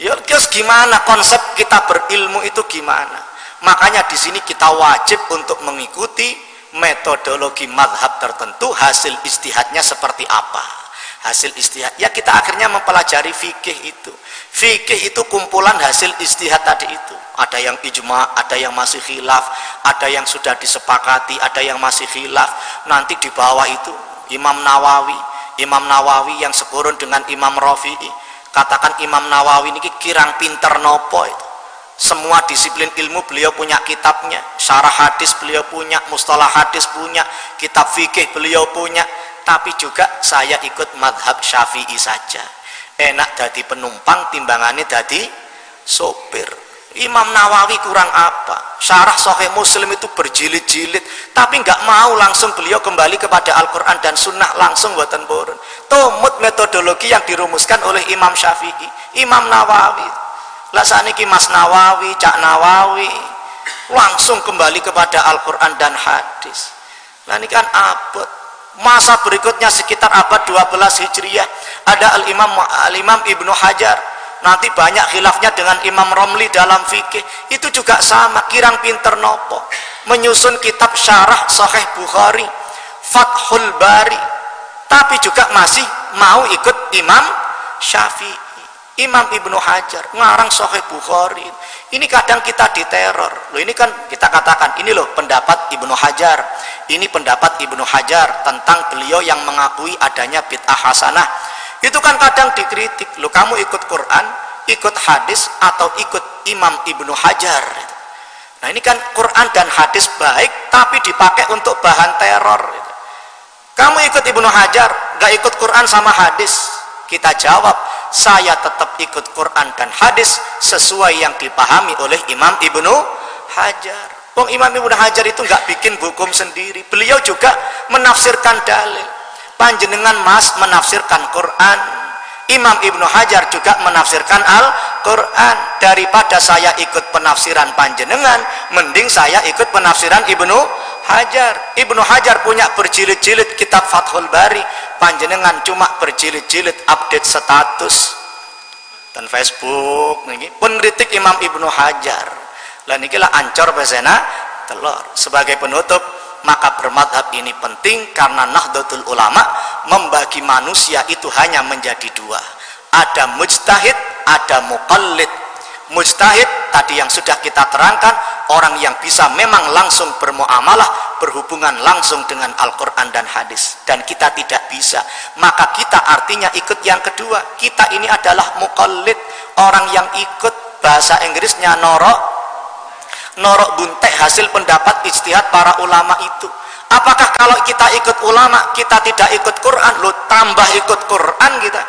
ya terus gimana konsep kita berilmu itu gimana? Makanya di sini kita wajib untuk mengikuti metodologi madhab tertentu hasil istihadnya seperti apa? Hasil istihad ya kita akhirnya mempelajari fikih itu. Fikih itu kumpulan hasil istihad tadi itu. Ada yang ijma ada yang masih khilaf ada yang sudah disepakati ada yang masih khilaf. Nanti di bawah itu Imam Nawawi Imam Nawawi yang sekurun dengan Imam Rafi'i. Katakan Imam Nawawi ini kirang pinter nopo itu semua disiplin ilmu beliau punya kitabnya. Syarah hadis beliau punya mustalah hadis punya kitab fikih beliau punya. Tapi juga saya ikut madhab syafi'i saja. Enak jadi penumpang timbangannya jadi sopir. Imam Nawawi kurang apa? Syarah sahih muslim itu berjilid-jilid. Tapi nggak mau langsung beliau kembali kepada Al-Quran dan sunnah langsung buatan borun tumut metodologi yang dirumuskan oleh Imam Syafi'i Imam Nawawi lah saniki Mas Nawawi, Cak Nawawi langsung kembali kepada Al-Quran dan hadis. Nah ini kan abad. Masa berikutnya sekitar abad 12 Hijriah ada Al-Imam Al-Imam Ibnu Hajar. Nanti banyak khilafnya dengan Imam Romli dalam fikih. Itu juga sama, kirang pinter nopo. menyusun kitab syarah Sahih Bukhari Fathul Bari tapi juga masih mau ikut Imam Syafi'i Imam Ibnu Hajar ngarang Sahih Bukhari. Ini kadang kita diteror. Loh ini kan kita katakan ini loh pendapat Ibnu Hajar. Ini pendapat Ibnu Hajar tentang beliau yang mengakui adanya bid'ah hasanah. Itu kan kadang dikritik loh kamu ikut Quran ikut hadis atau ikut Imam Ibnu Hajar? Nah ini kan Quran dan hadis baik tapi dipakai untuk bahan teror. Kamu ikut Ibnu Hajar gak ikut Quran sama hadis kita jawab saya tetap ikut Quran dan hadis sesuai yang dipahami oleh Imam Ibnu Hajar. Wong Imam Ibnu Hajar itu nggak bikin hukum sendiri. Beliau juga menafsirkan dalil. Panjenengan Mas menafsirkan Quran. Imam Ibnu Hajar juga menafsirkan Al-Quran. Daripada saya ikut penafsiran panjenengan, mending saya ikut penafsiran Ibnu Hajar. Ibnu Hajar punya berjilid-jilid kitab Fathul Bari. Panjenengan cuma berjilid-jilid update status. Dan Facebook niki. Pun kritik Imam Ibnu Hajar. Lah niki lah ancor besena telur. Sebagai penutup maka bermadhab ini penting karena Nahdlatul Ulama membagi manusia itu hanya menjadi dua. Ada mujtahid ada muqallid mujtahid tadi yang sudah kita terangkan orang yang bisa memang langsung bermuamalah berhubungan langsung dengan Al-Quran dan hadis. Dan kita tidak bisa. Maka kita artinya ikut yang kedua. Kita ini adalah mukallid orang yang ikut bahasa Inggrisnya norok. Norok buntek hasil pendapat ijtihad para ulama itu. Apakah kalau kita ikut ulama kita tidak ikut Quran? Lo tambah ikut Quran kita.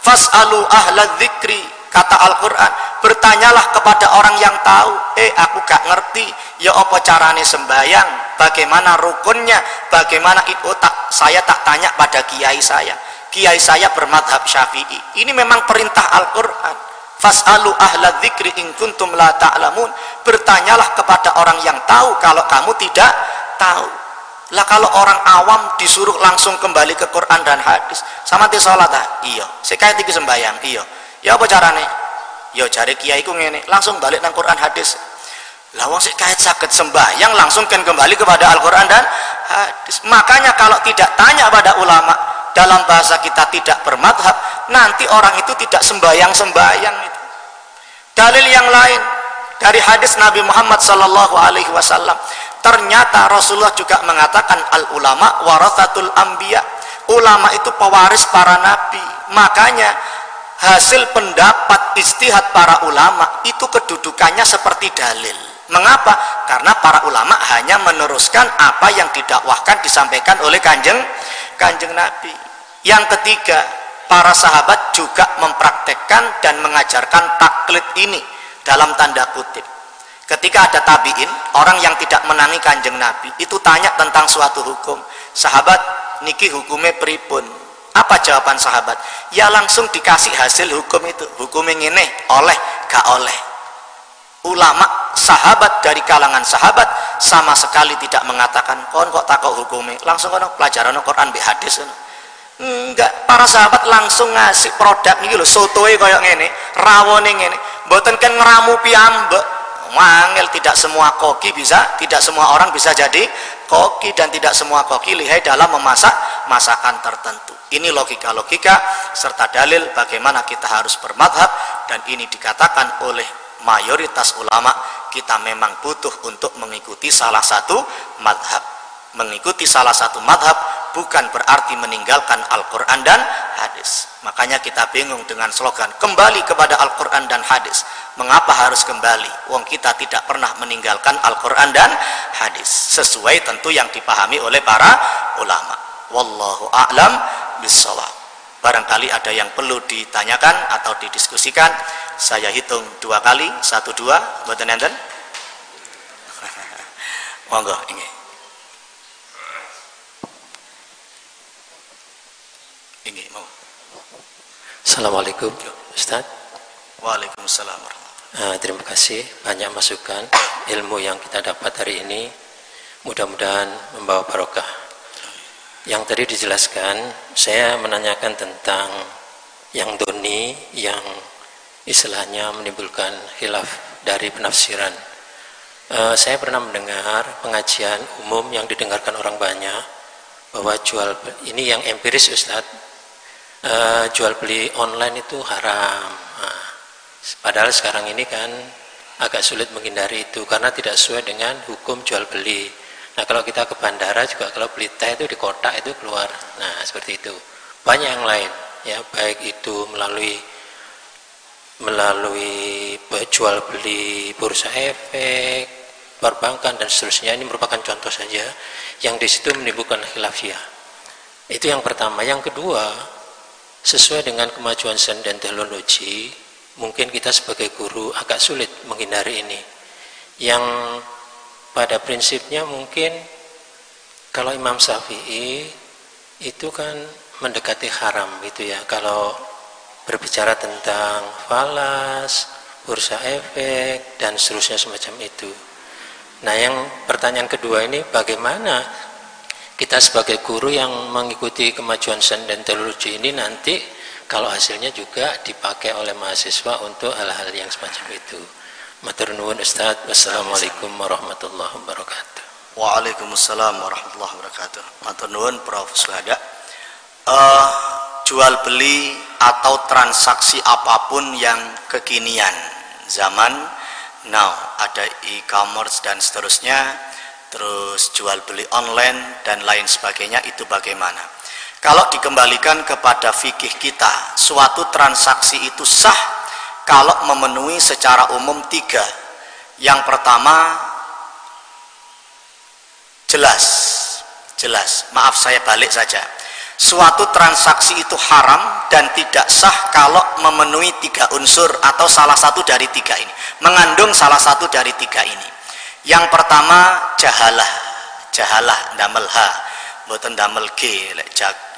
Fas'alu ahla dzikri kata Al-Quran bertanyalah kepada orang yang tahu. Eh aku gak ngerti. Ya apa carane sembayang? Bagaimana rukunnya? Bagaimana itu tak saya tak tanya pada kiai saya. Kiai saya bermadhab syafi'i. Ini memang perintah Al-Quran. Fas'alu ahla dzikri in kuntum la ta'lamun. Bertanyalah kepada orang yang tahu kalau kamu tidak tahu. Lah kalau orang awam disuruh langsung kembali ke Quran dan hadis sama ti sholat ah? iya. Sekaya tinggi sembayang. Iya ya apa carane? Ya cari kiai ku ngene langsung balik nang Quran hadis. Lah wong sik kait sakit sembahyang langsung kan kembali kepada Al-Quran dan hadis. Makanya kalau tidak tanya pada ulama dalam bahasa kita tidak bermadhab nanti orang itu tidak sembahyang-sembahyang itu. Dalil yang lain dari hadis Nabi Muhammad sallallahu alaihi wasallam ternyata Rasulullah juga mengatakan al ulama warathatul anbiya. Ulama itu pewaris para nabi. Makanya hasil pendapat istihad para ulama itu kedudukannya seperti dalil. Mengapa? karena para ulama hanya meneruskan apa yang didakwahkan disampaikan oleh kanjeng kanjeng nabi. Yang ketiga para sahabat juga mempraktekkan dan mengajarkan taklid ini dalam tanda kutip. Ketika ada tabiin orang yang tidak menangi kanjeng nabi itu tanya tentang suatu hukum. Sahabat niki hukumnya pripun apa jawaban sahabat? Ya langsung dikasih hasil hukum itu. Hukum yang ini oleh gak oleh. Ulama sahabat dari kalangan sahabat sama sekali tidak mengatakan kon kok takut hukumnya langsung kan pelajaran Quran bi hadis enggak para sahabat langsung ngasih produk ini loh sotoy kayak ngene rawone ngene. Mboten kan ngeramu piambek mangel tidak semua koki bisa tidak semua orang bisa jadi koki dan tidak semua koki lihai dalam memasak masakan tertentu. Ini logika-logika serta dalil bagaimana kita harus bermadhab dan ini dikatakan oleh mayoritas ulama kita memang butuh untuk mengikuti salah satu madhab mengikuti salah satu madhab bukan berarti meninggalkan Al-Quran dan hadis. Makanya kita bingung dengan slogan kembali kepada Al-Quran dan hadis. Mengapa harus kembali? Wong kita tidak pernah meninggalkan Al-Quran dan hadis. Sesuai tentu yang dipahami oleh para ulama. Wallahu a'lam bisawab barangkali ada yang perlu ditanyakan atau didiskusikan. Saya hitung dua kali. Satu dua. Buat enten? <laughs> Monggo ini Ini mau. Assalamualaikum Ustaz. Waalaikumsalam uh, Terima kasih banyak masukan ilmu yang kita dapat hari ini mudah-mudahan membawa barokah. Yang tadi dijelaskan, saya menanyakan tentang yang doni yang istilahnya menimbulkan hilaf dari penafsiran. uh, saya pernah mendengar pengajian umum yang didengarkan orang banyak bahwa jual ini yang empiris Ustadz uh, jual beli online itu haram. Nah, padahal sekarang ini kan agak sulit menghindari itu karena tidak sesuai dengan hukum jual beli. Nah kalau kita ke bandara juga kalau beli teh itu di kotak itu keluar. Nah seperti itu. Banyak yang lain ya baik itu melalui melalui jual beli bursa efek, perbankan dan seterusnya. Ini merupakan contoh saja yang di situ menimbulkan khilafiyah. Itu yang pertama. Yang kedua, sesuai dengan kemajuan sains dan teknologi, mungkin kita sebagai guru agak sulit menghindari ini. Yang pada prinsipnya mungkin kalau Imam Syafi'i itu kan mendekati haram gitu ya. Kalau berbicara tentang falas, bursa efek, dan seterusnya semacam itu. Nah yang pertanyaan kedua ini bagaimana kita sebagai guru yang mengikuti kemajuan sains dan teknologi ini nanti kalau hasilnya juga dipakai oleh mahasiswa untuk hal-hal yang semacam itu. Matur nuwun Ustaz. Wassalamualaikum warahmatullahi wabarakatuh. Waalaikumsalam warahmatullahi wabarakatuh. Matur nuwun Prof. Suhada. Uh, jual beli atau transaksi apa pun yang kekinian zaman now ada e-commerce dan seterusnya terus jual beli online dan lain sebagainya itu bagaimana? Kalau dikembalikan kepada fikih kita suatu transaksi itu sah kalau memenuhi secara umum tiga. Yang pertama jelas jelas. Maaf saya balik saja. Suatu transaksi itu haram dan tidak sah kalau memenuhi tiga unsur atau salah satu dari tiga ini. Mengandung salah satu dari tiga ini yang pertama jahalah. Jahalah damel ha. Buatan damel g.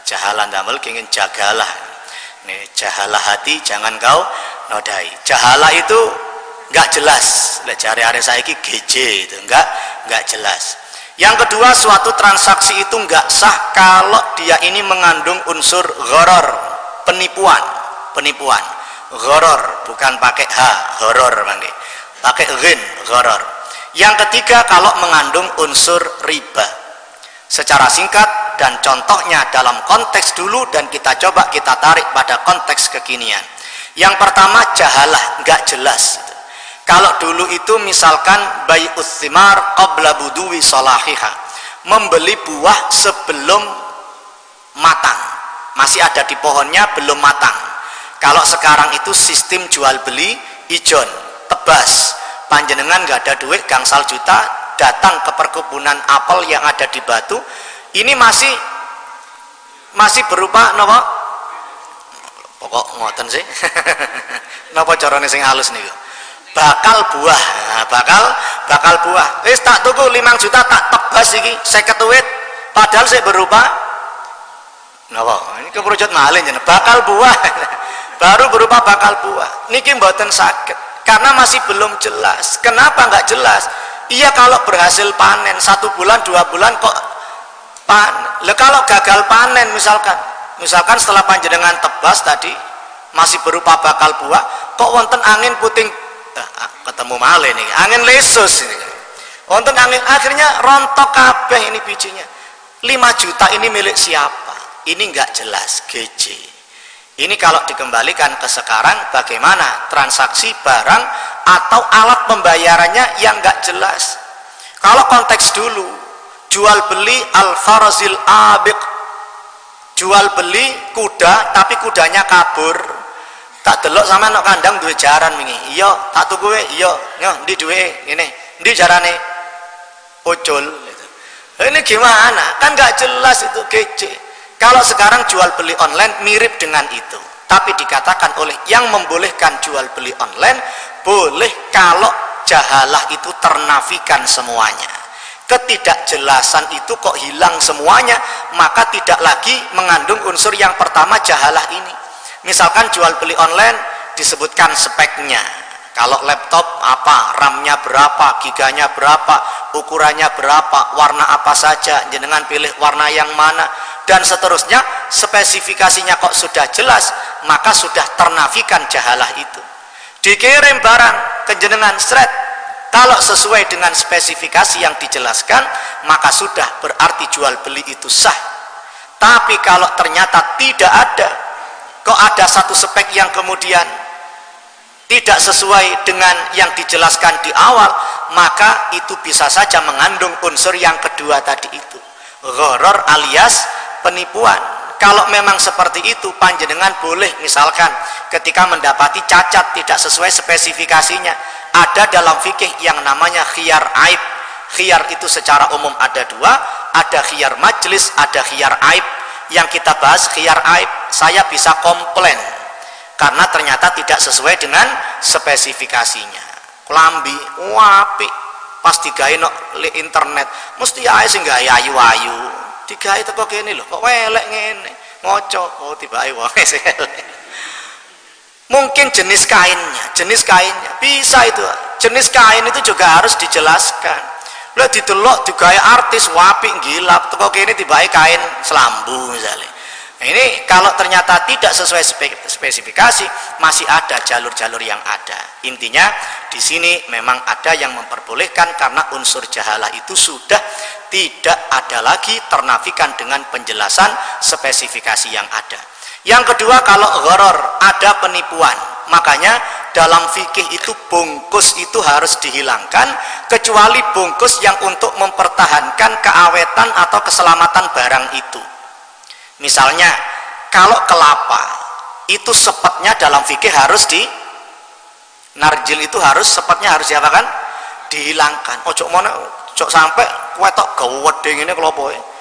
Jahalah damel ingin jagalah. Ini jahalah hati jangan kau nodai. Jahalah itu enggak jelas. Lek cari area saya GJ itu enggak enggak jelas. Yang kedua, suatu transaksi itu nggak sah kalau dia ini mengandung unsur goror, penipuan, penipuan. Goror, bukan pakai h, horor bangke. Pakai rin, goror. Yang ketiga, kalau mengandung unsur riba. Secara singkat dan contohnya dalam konteks dulu dan kita coba kita tarik pada konteks kekinian. Yang pertama, jahalah, nggak jelas. Kalau dulu itu misalkan bayi uthimar qabla buduwi membeli buah sebelum matang. Masih ada di pohonnya belum matang. Kalau sekarang itu sistem jual beli ijon tebas panjenengan nggak ada duit gangsal juta datang ke perkebunan apel yang ada di batu. Ini masih masih berupa nopo? Pokok ngoten sih. <laughs> Nopo carane sing halus nih bakal buah. Nah, bakal bakal buah. Wis tak tuku 5 juta tak tebas iki saya ketuit padahal saya berupa napa ini keprojot malin jeneng. Bakal buah. <laughs> Baru berupa bakal buah. Niki mboten sakit karena masih belum jelas. Kenapa nggak jelas? Iya kalau berhasil panen satu bulan dua bulan kok pan le kalau gagal panen misalkan misalkan setelah panjenengan tebas tadi masih berupa bakal buah kok wonten angin puting Ah, ketemu male nih angin lesus ini. Untuk angin akhirnya rontok kabeh ini bijinya. 5 juta ini milik siapa? Ini nggak jelas GJ ini kalau dikembalikan ke sekarang bagaimana? Transaksi barang atau alat pembayarannya yang nggak jelas. Kalau konteks dulu jual beli al-farazil abiq. Jual beli kuda tapi kudanya kabur. Tak delok sama nak kandang duwe jaran wingi. Iya tak tuku iya. Yo ndi duwe ngene. Ndi jarane? Gitu. ini gimana? Kan nggak jelas itu kece kalau sekarang jual beli online mirip dengan itu. Tapi dikatakan oleh yang membolehkan jual beli online boleh kalau jahalah itu ternafikan semuanya. Ketidakjelasan itu kok hilang semuanya maka tidak lagi mengandung unsur yang pertama jahalah ini. Misalkan jual beli online disebutkan speknya. Kalau laptop apa? RAM-nya berapa? Giganya berapa? Ukurannya berapa? Warna apa saja? Jenengan pilih warna yang mana dan seterusnya spesifikasinya kok sudah jelas maka sudah ternafikan jahalah itu. Dikirim barang ke jenengan seret kalau sesuai dengan spesifikasi yang dijelaskan maka sudah berarti jual beli itu sah. Tapi kalau ternyata tidak ada kok ada satu spek yang kemudian tidak sesuai dengan yang dijelaskan di awal maka itu bisa saja mengandung unsur yang kedua tadi itu. Gharar alias penipuan. Kalau memang seperti itu panjenengan boleh misalkan ketika mendapati cacat tidak sesuai spesifikasinya ada dalam fikih yang namanya khiyar aib. Khiyar itu secara umum ada dua ada khiyar majlis ada khiyar aib. Yang kita bahas khiyar aib saya bisa komplain karena ternyata tidak sesuai dengan spesifikasinya. Kelambi wapi pas digawe no internet mesti ae sing gawe ayu-ayu digawe teko kene lho kok welek ngene? Ngoco oh tiba ae wae mungkin jenis kainnya jenis kainnya. Bisa itu jenis kain itu juga harus dijelaskan. Lo didelok digawe artis wapi gila teko kene tiba kain selambu misalnya ini kalau ternyata tidak sesuai spesifikasi, masih ada jalur-jalur yang ada. Intinya di sini memang ada yang memperbolehkan karena unsur jahalah itu sudah tidak ada lagi ternafikan dengan penjelasan spesifikasi yang ada. Yang kedua kalau horor ada penipuan, makanya dalam fikih itu bungkus itu harus dihilangkan kecuali bungkus yang untuk mempertahankan keawetan atau keselamatan barang itu. Misalnya kalau kelapa itu sepetnya dalam fikih harus di narjil itu harus sepetnya harus diapakan? Dihilangkan. Ojo mana cok sampai kue tok ini kelapa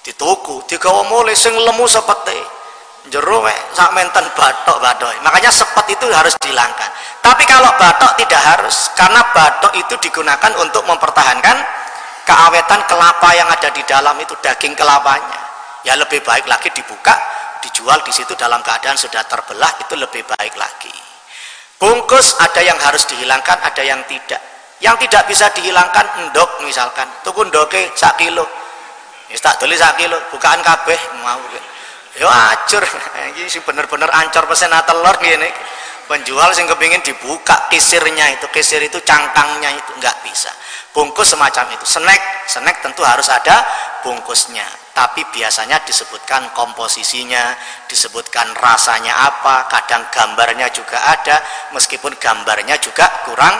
di toko digawa mulai sing lemu sepete. Jero sak menten batok batok makanya sepet itu harus dihilangkan. Tapi kalau batok tidak harus karena batok itu digunakan untuk mempertahankan keawetan kelapa yang ada di dalam itu daging kelapanya. Ya lebih baik lagi dibuka dijual di situ dalam keadaan sudah terbelah itu lebih baik lagi. Bungkus ada yang harus dihilangkan ada yang tidak yang tidak bisa dihilangkan endok misalkan. Tuku ndoke sak kilo. Ya tak tulis sak kilo bukaan kabeh mau. Ya acur. <laughs> Ini sih bener-bener ancur pesen telur gini penjual sing kepingin dibuka kisirnya itu kisir itu cangkangnya itu nggak bisa. Bungkus semacam itu. Snack snack tentu harus ada bungkusnya tapi biasanya disebutkan komposisinya disebutkan rasanya apa kadang gambarnya juga ada meskipun gambarnya juga kurang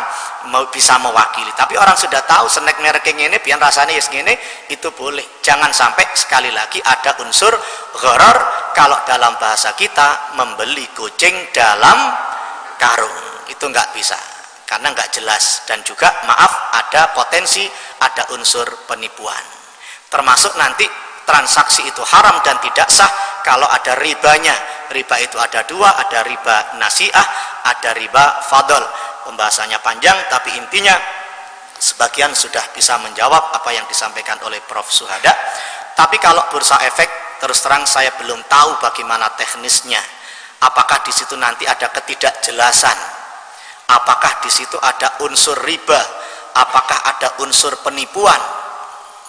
bisa mewakili. Tapi orang sudah tahu snack merek ini biar rasanya yes gini itu boleh. Jangan sampai sekali lagi ada unsur horor kalau dalam bahasa kita membeli kucing dalam karung. Itu nggak bisa karena nggak jelas. Dan juga maaf ada potensi ada unsur penipuan. Termasuk nanti transaksi itu haram dan tidak sah kalau ada ribanya. Riba itu ada dua ada riba nasiah ada riba fadl. Pembahasannya panjang tapi intinya sebagian sudah bisa menjawab apa yang disampaikan oleh Prof. Suhada. Tapi kalau bursa efek terus terang saya belum tahu bagaimana teknisnya. Apakah di situ nanti ada ketidakjelasan? Apakah di situ ada unsur riba? Apakah ada unsur penipuan?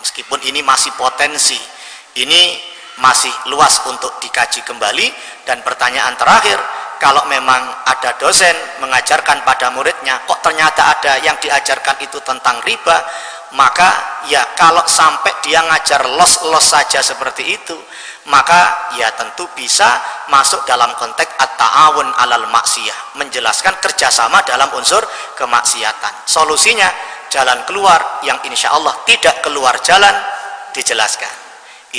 Meskipun ini masih potensi ini masih luas untuk dikaji kembali. Dan pertanyaan terakhir kalau memang ada dosen mengajarkan pada muridnya kok ternyata ada yang diajarkan itu tentang riba maka ya kalau sampai dia ngajar los-los saja seperti itu maka ya tentu bisa masuk dalam konteks at-ta'awun alal maksiyah menjelaskan kerjasama dalam unsur kemaksiatan. Solusinya jalan keluar yang insya Allah tidak keluar jalan dijelaskan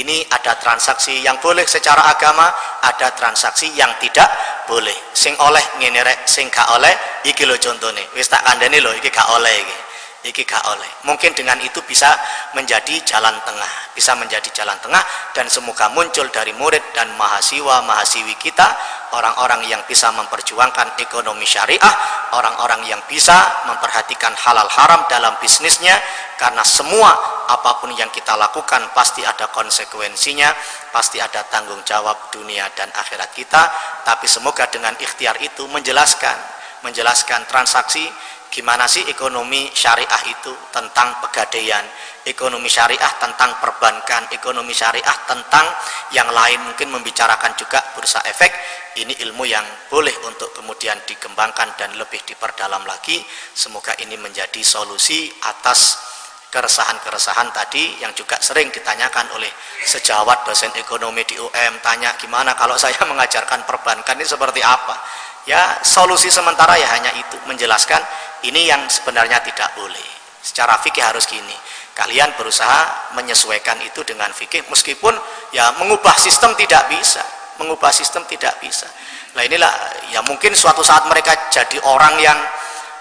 ini ada transaksi yang boleh secara agama ada transaksi yang tidak boleh. Sing oleh ngene sing gak oleh iki lo contohnya wis tak kandani lo iki gak oleh iki iki gak oleh. Mungkin dengan itu bisa menjadi jalan tengah bisa menjadi jalan tengah dan semoga muncul dari murid dan mahasiswa mahasiswi kita orang-orang yang bisa memperjuangkan ekonomi syariah orang-orang yang bisa memperhatikan halal haram dalam bisnisnya karena semua apa pun yang kita lakukan pasti ada konsekuensinya pasti ada tanggung jawab dunia dan akhirat kita. Tapi semoga dengan ikhtiar itu menjelaskan menjelaskan transaksi gimana sih ekonomi syariah itu tentang pegadaian? Ekonomi syariah tentang perbankan? Ekonomi syariah tentang yang lain? Mungkin membicarakan juga bursa efek. Ini ilmu yang boleh untuk kemudian dikembangkan dan lebih diperdalam lagi. Semoga ini menjadi solusi atas keresahan-keresahan tadi yang juga sering ditanyakan oleh sejawat dosen ekonomi di UM tanya gimana kalau saya <laughs> mengajarkan perbankan ini seperti apa? Ya solusi sementara ya hanya itu. Menjelaskan ini yang sebenarnya tidak boleh. Secara fikih harus gini. Kalian berusaha menyesuaikan itu dengan fikih meskipun ya mengubah sistem tidak bisa. Mengubah sistem tidak bisa. Nah inilah ya mungkin suatu saat mereka jadi orang yang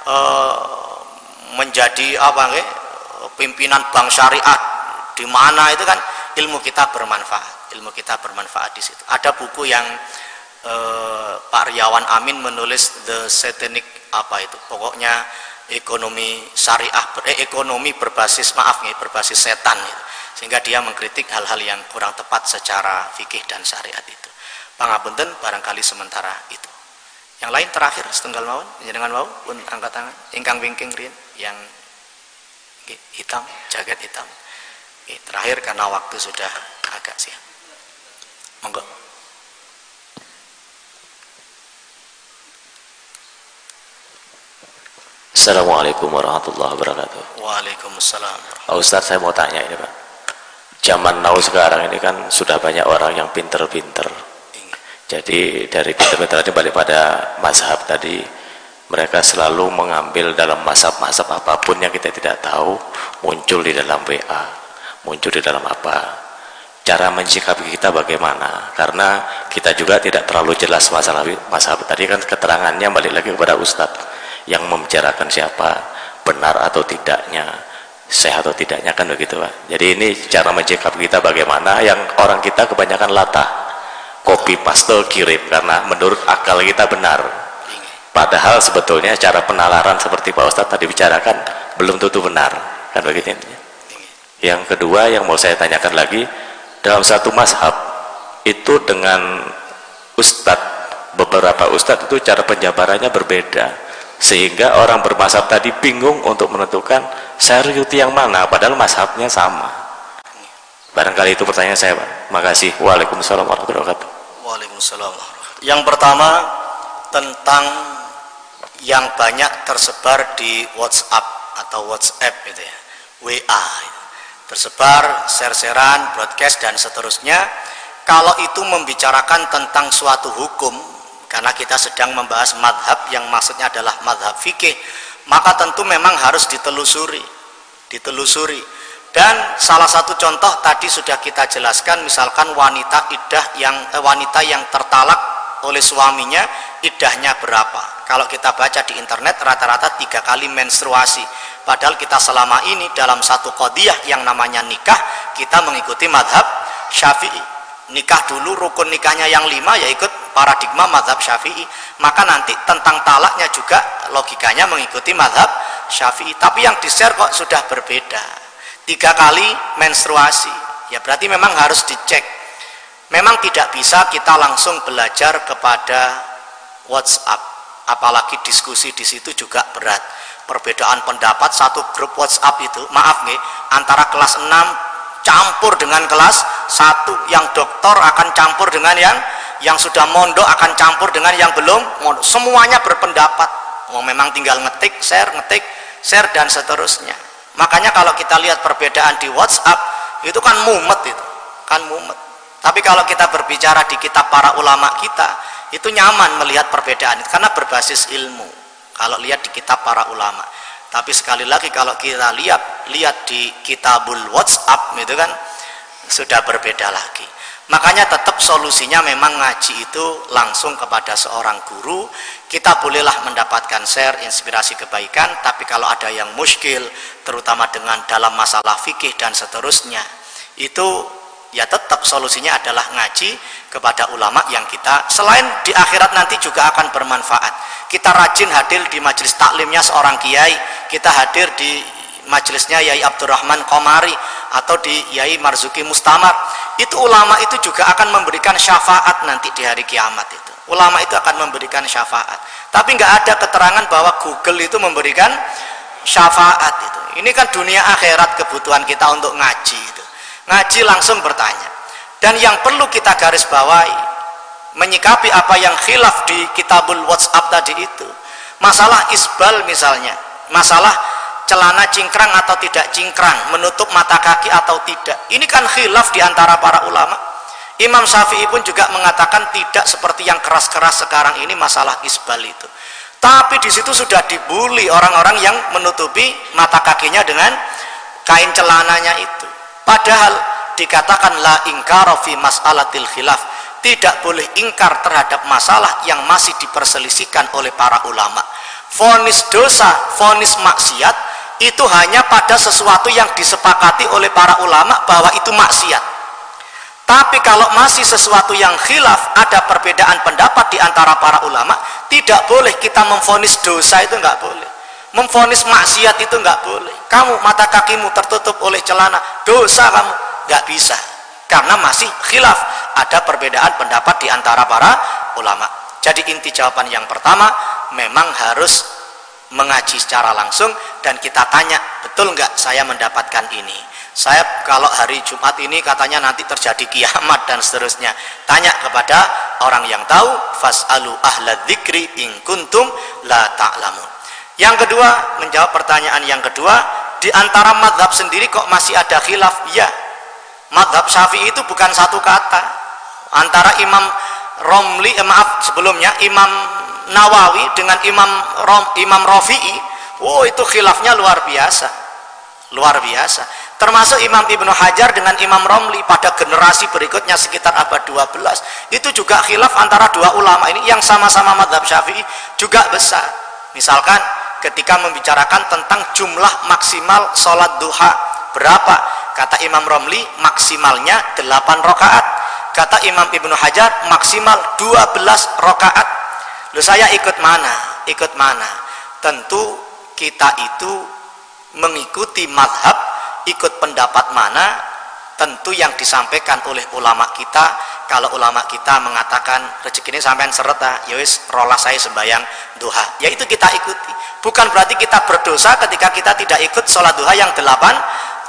uh, menjadi apa ya, pimpinan bank syariat di mana itu kan ilmu kita bermanfaat. Ilmu kita bermanfaat di situ. Ada buku yang eh, Pak Riawan Amin menulis The Satanic apa itu pokoknya ekonomi syariah eh, ekonomi berbasis maaf nih berbasis setan itu sehingga dia mengkritik hal-hal yang kurang tepat secara fikih dan syariat itu pangapunten barangkali sementara itu yang lain terakhir setengah mawon dengan mau pun angkat tangan ingkang wingking rin yang hitam, jaket hitam. Terakhir karena waktu sudah agak siang. Monggo. Assalamualaikum warahmatullahi wabarakatuh. Waalaikumsalam. Pak Ustadz saya mau tanya ini Pak. Zaman now sekarang ini kan sudah banyak orang yang pinter-pinter. Jadi dari pinter-pinter tadi balik pada mazhab tadi mereka selalu mengambil dalam masa-masa apa pun yang kita tidak tahu muncul di dalam WA muncul di dalam apa cara mencikapi kita bagaimana karena kita juga tidak terlalu jelas masalah masalah tadi kan keterangannya balik lagi kepada Ustadz yang membicarakan siapa benar atau tidaknya sehat atau tidaknya kan begitu Pak jadi ini cara mencikapi kita bagaimana yang orang kita kebanyakan latah copy paste kirim karena menurut akal kita benar Padahal sebetulnya cara penalaran seperti Pak Ustadz tadi bicarakan belum tentu benar. Kan begitu Yang kedua yang mau saya tanyakan lagi, dalam satu mazhab itu dengan Ustadz, beberapa Ustadz itu cara penjabarannya berbeda. Sehingga orang bermazhab tadi bingung untuk menentukan syariat yang mana, padahal mazhabnya sama. Barangkali itu pertanyaan saya Pak. Makasih. Waalaikumsalam warahmatullahi wabarakatuh. Waalaikumsalam. Yang pertama tentang yang banyak tersebar di WhatsApp atau WhatsApp gitu ya WA tersebar share-sharean broadcast dan seterusnya kalau itu membicarakan tentang suatu hukum karena kita sedang membahas madhab yang maksudnya adalah madhab fikih maka tentu memang harus ditelusuri ditelusuri. Dan salah satu contoh tadi sudah kita jelaskan misalkan wanita idah yang eh, wanita yang tertalak oleh suaminya idahnya berapa? Kalau kita baca di internet rata-rata tiga kali menstruasi. Padahal kita selama ini dalam satu kodiah yang namanya nikah kita mengikuti madhab syafi'i nikah dulu rukun nikahnya yang lima ya ikut paradigma madhab syafi'i. Maka nanti tentang talaknya juga logikanya mengikuti madhab syafi'i. Tapi yang di share kok sudah berbeda. Tiga kali menstruasi. Ya berarti memang harus dicek. Memang tidak bisa kita langsung belajar kepada WhatsApp. Apalagi diskusi di situ juga berat. Perbedaan pendapat satu grup WhatsApp itu maaf nih antara kelas 6 campur dengan kelas satu yang dokter akan campur dengan yang yang sudah mondok akan campur dengan yang belum mondok. Semuanya berpendapat oh, memang tinggal ngetik share ngetik share dan seterusnya. Makanya kalau kita lihat perbedaan di WhatsApp itu kan mumet itu kan mumet. Tapi kalau kita berbicara di kitab para ulama kita itu nyaman melihat perbedaan karena berbasis ilmu. Kalau lihat di kitab para ulama tapi sekali lagi kalau kita lihat lihat di kitabul whatsapp itu kan sudah berbeda lagi. Makanya tetap solusinya memang ngaji itu langsung kepada seorang guru. Kita bolehlah mendapatkan share inspirasi kebaikan tapi kalau ada yang muskil terutama dengan dalam masalah fikih dan seterusnya itu ya tetap solusinya adalah ngaji kepada ulama yang kita selain di akhirat nanti juga akan bermanfaat. Kita rajin hadir di majelis taklimnya seorang kiai kita hadir di majelisnya Yai Abdurrahman Komari atau di Yai Marzuki Mustamar. Itu ulama itu juga akan memberikan syafaat nanti di hari kiamat itu. Ulama itu akan memberikan syafaat. Tapi nggak ada keterangan bahwa Google itu memberikan syafaat itu. Ini kan dunia akhirat kebutuhan kita untuk ngaji itu ngaji langsung bertanya. Dan yang perlu kita garis bawahi menyikapi apa yang khilaf di kitabul whatsapp tadi itu masalah isbal misalnya masalah celana cingkrang atau tidak cingkrang menutup mata kaki atau tidak. Ini kan khilaf di antara para ulama. Imam Syafi'i pun juga mengatakan tidak seperti yang keras-keras sekarang ini masalah isbal itu. Tapi di situ sudah dibully orang-orang yang menutupi mata kakinya dengan kain celananya itu padahal dikatakan la ingkara fi mas'alatil khilaf tidak boleh ingkar terhadap masalah yang masih diperselisihkan oleh para ulama. Fonis dosa, fonis maksiat itu hanya pada sesuatu yang disepakati oleh para ulama bahwa itu maksiat. Tapi kalau masih sesuatu yang khilaf ada perbedaan pendapat di antara para ulama tidak boleh kita memfonis dosa itu nggak boleh memfonis maksiat itu nggak boleh. Kamu mata kakimu tertutup oleh celana dosa kamu. Nggak bisa. Karena masih khilaf. Ada perbedaan pendapat di antara para ulama. Jadi inti jawaban yang pertama memang harus mengaji secara langsung dan kita tanya betul nggak saya mendapatkan ini? Saya kalau hari Jumat ini katanya nanti terjadi kiamat dan seterusnya. Tanya kepada orang yang tahu fas'alu ahla dzikri in kuntum la ta'lamun yang kedua menjawab pertanyaan yang kedua di antara madhab sendiri kok masih ada khilaf? Ya. Madhab syafi'i itu bukan satu kata. Antara imam Romli eh, maaf sebelumnya imam Nawawi dengan imam Rom, imam Rafi'i oh itu khilafnya luar biasa. Luar biasa. Termasuk Imam Ibnu Hajar dengan Imam Romli pada generasi berikutnya sekitar abad 12 itu juga khilaf antara dua ulama ini yang sama-sama madhab syafi'i juga besar. Misalkan ketika membicarakan tentang jumlah maksimal sholat duha. Berapa? Kata Imam Romli maksimalnya 8 rakaat. Kata Imam Ibnu Hajar maksimal 12 rakaat. Lu saya ikut mana? Ikut mana? Tentu kita itu mengikuti madhab ikut pendapat mana? Tentu yang disampaikan oleh ulama kita kalau ulama kita mengatakan rezeki ini sampean serta ya wis rola saya sembayang duha. Ya itu kita ikuti bukan berarti kita berdosa ketika kita tidak ikut sholat duha yang delapan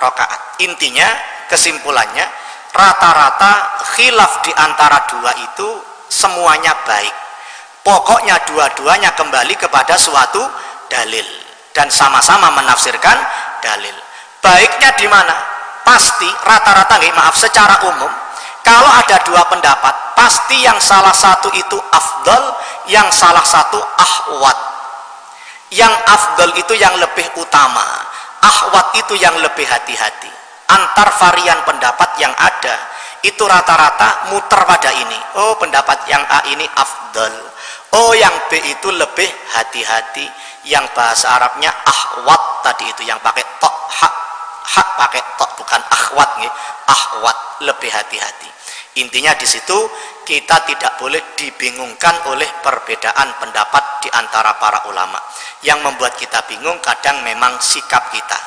rakaat. Intinya kesimpulannya rata-rata khilaf di antara dua itu semuanya baik. Pokoknya dua-duanya kembali kepada suatu dalil dan sama-sama menafsirkan dalil. Baiknya di mana? Pasti rata-rata nggak maaf secara umum kalau ada dua pendapat pasti yang salah satu itu afdol yang salah satu ahwat yang afdol itu yang lebih utama. Ahwat itu yang lebih hati-hati. Antar varian pendapat yang ada. Itu rata-rata muter pada ini. Oh pendapat yang A ini afdol oh yang B itu lebih hati-hati. Yang bahasa Arabnya ahwat tadi itu. Yang pakai tok hak hak pakai tok bukan akhwat nih akhwat lebih hati-hati intinya di situ kita tidak boleh dibingungkan oleh perbedaan pendapat di antara para ulama. Yang membuat kita bingung kadang memang sikap kita.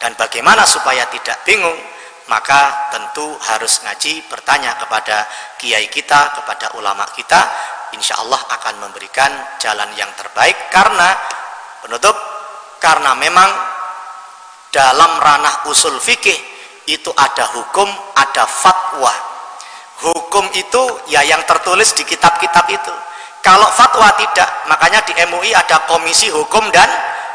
Dan bagaimana supaya tidak bingung maka tentu harus ngaji bertanya kepada kiai kita kepada ulama kita. Insya Allah akan memberikan jalan yang terbaik. Karena penutup karena memang dalam ranah usul fikih itu ada hukum, ada fatwa. Hukum itu ya yang tertulis di kitab-kitab itu. Kalau fatwa tidak, makanya di MUI ada komisi hukum dan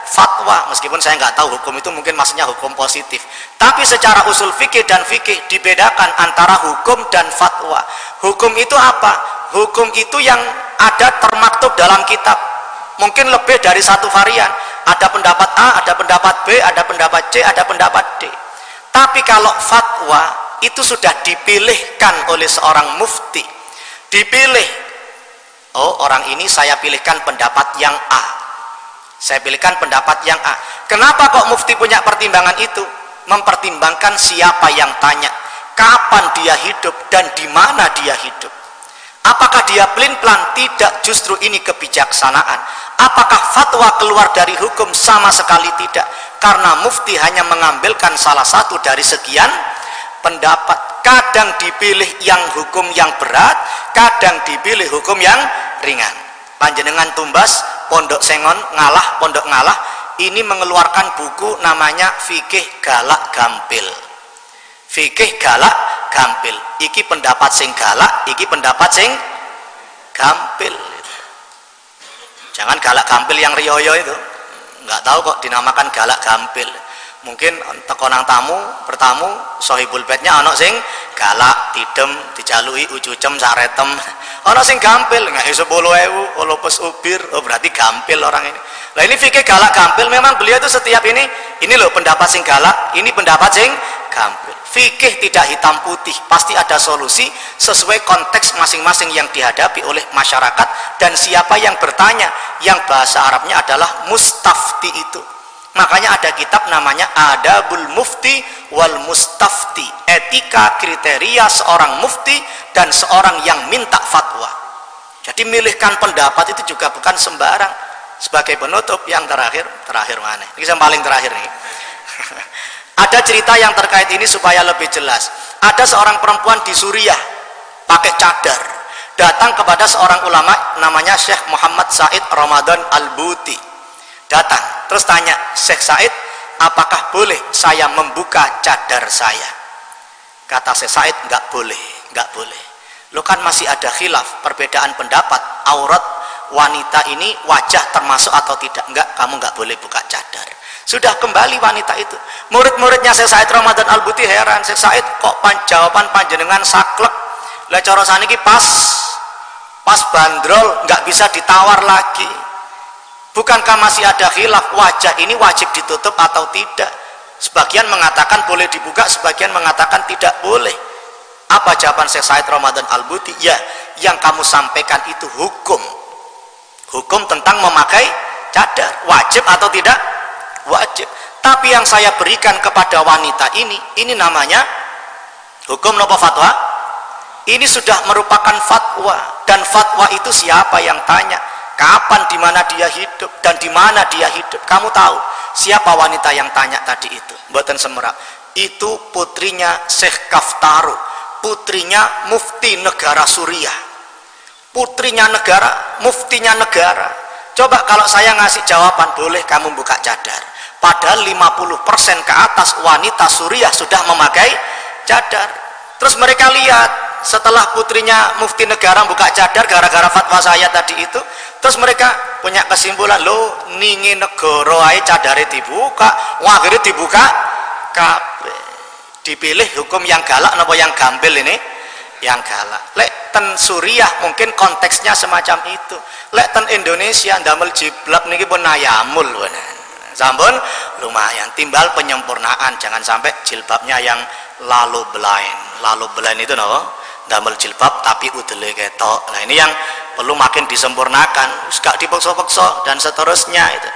fatwa. Meskipun saya nggak tahu hukum itu mungkin maksudnya hukum positif. Tapi secara usul fikih dan fikih dibedakan antara hukum dan fatwa. Hukum itu apa? Hukum itu yang ada termaktub dalam kitab. Mungkin lebih dari satu varian ada pendapat A, ada pendapat B, ada pendapat C, ada pendapat D. Tapi kalau fatwa itu sudah dipilihkan oleh seorang mufti. Dipilih. Oh, orang ini saya pilihkan pendapat yang A. Saya pilihkan pendapat yang A. Kenapa kok mufti punya pertimbangan itu? Mempertimbangkan siapa yang tanya, kapan dia hidup dan di mana dia hidup. Apakah dia pelin-pelan? Tidak, justru ini kebijaksanaan Apakah fatwa keluar dari hukum? Sama sekali tidak. Karena mufti hanya mengambilkan salah satu dari sekian pendapat. kadang dipilih yang hukum yang berat kadang dipilih hukum yang ringan. Panjenengan tumbas pondok sengon ngalah pondok ngalah. Ini mengeluarkan buku namanya fikih galak gampil. Fikih galak gampil. Iki pendapat sing galak iki pendapat sing gampil. Jangan galak gampil yang rioyo itu. Nggak tahu kok dinamakan galak gampil mungkin tekonang tamu bertamu sohibul bednya ono sing galak tidem dijalui ucucem saretem. <laughs> Ono sing gampil nggak iso bolu ewu olopes ubir. Oh berarti gampil orang ini. Lah ini fikih galak gampil. Memang beliau itu setiap ini ini loh pendapat sing galak ini pendapat sing gampil. Fikih tidak hitam putih pasti ada solusi sesuai konteks masing-masing yang dihadapi oleh masyarakat dan siapa yang bertanya yang bahasa Arabnya adalah mustafti itu makanya ada kitab namanya Adabul Mufti wal Mustafti. Etika kriteria seorang mufti dan seorang yang minta fatwa. Jadi milihkan pendapat itu juga bukan sembarang. Sebagai penutup yang terakhir terakhir mana? Ini yang paling terakhir nih. <laughs> Ada cerita yang terkait ini supaya lebih jelas. Ada seorang perempuan di Suriah pakai cadar. Datang kepada seorang ulama namanya Syekh Muhammad Said Ramadan Al-Buti datang. Terus tanya Syekh Said apakah boleh saya membuka cadar saya? Kata Syekh Said nggak boleh nggak boleh. Lo kan masih ada khilaf perbedaan pendapat. Aurat wanita ini wajah termasuk atau tidak? Enggak kamu nggak boleh buka cadar. Sudah kembali wanita itu. Murid-muridnya Syekh Said Ramadan Al-Buti heran Syekh Said kok pan, jawaban panjenengan saklek? Lah cara pas pas bandrol nggak bisa ditawar lagi bukankah masih ada khilaf wajah ini wajib ditutup atau tidak? Sebagian mengatakan boleh dibuka sebagian mengatakan tidak boleh. Apa jawaban Syekh Said Ramadan Al-Buti ya yang kamu sampaikan itu hukum. Hukum tentang memakai cadar. Wajib atau tidak? Wajib. Tapi yang saya berikan kepada wanita ini ini namanya hukum nopo fatwa? Ini sudah merupakan fatwa. Dan fatwa itu siapa yang tanya kapan di mana dia hidup dan di mana dia hidup? Kamu tahu siapa wanita yang tanya tadi itu? Buatan semerak itu putrinya Syekh Kaftaru. Putrinya mufti negara Suriah. Putrinya negara muftinya negara. Coba kalau saya ngasih jawaban boleh kamu buka cadar. Padahal 50% ke atas wanita Suriah sudah memakai cadar. Terus mereka lihat setelah putrinya mufti negara buka cadar gara-gara fatwa saya tadi itu terus mereka punya kesimpulan lo ningi negoro ae cadare dibuka akhirnya dibuka kabeh. Dipilih hukum yang galak nopo yang gampil ini? Yang galak. Lek ten Suriah mungkin konteksnya semacam itu. Lek ten Indonesia ndamel jiblab niki pun nayamul sampun? Lumayan. Timbal penyempurnaan. Jangan sampai jilbabnya yang lalu belain. Lalu belain itu nopo damel jilbab tapi udele ketok. Nah ini yang perlu makin disempurnakan. Gak dipaksa-paksa dan seterusnya itu.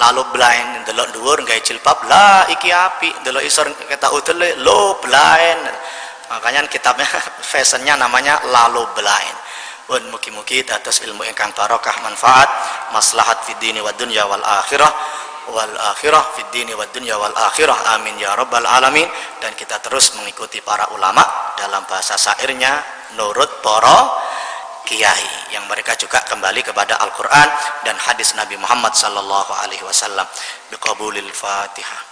Lalu blind delok dhuwur gawe jilbab lah iki api. Delok isor ketok udele lo blind. Makanya kitabnya <laughs> fashionnya namanya lalu blind. Pun mugi-mugi dados ilmu ingkang barokah manfaat. Maslahat fid dini wa dunya wal akhirah. Wal akhirah fid dini wad dunya wal akhirah. Amin ya rabbal alamin. Dan kita terus mengikuti para ulama dalam bahasa syairnya nurut para kiai yang mereka juga kembali kepada Al-Qur'an dan hadis Nabi Muhammad sallallahu alaihi wasallam. Biqabulil Fatihah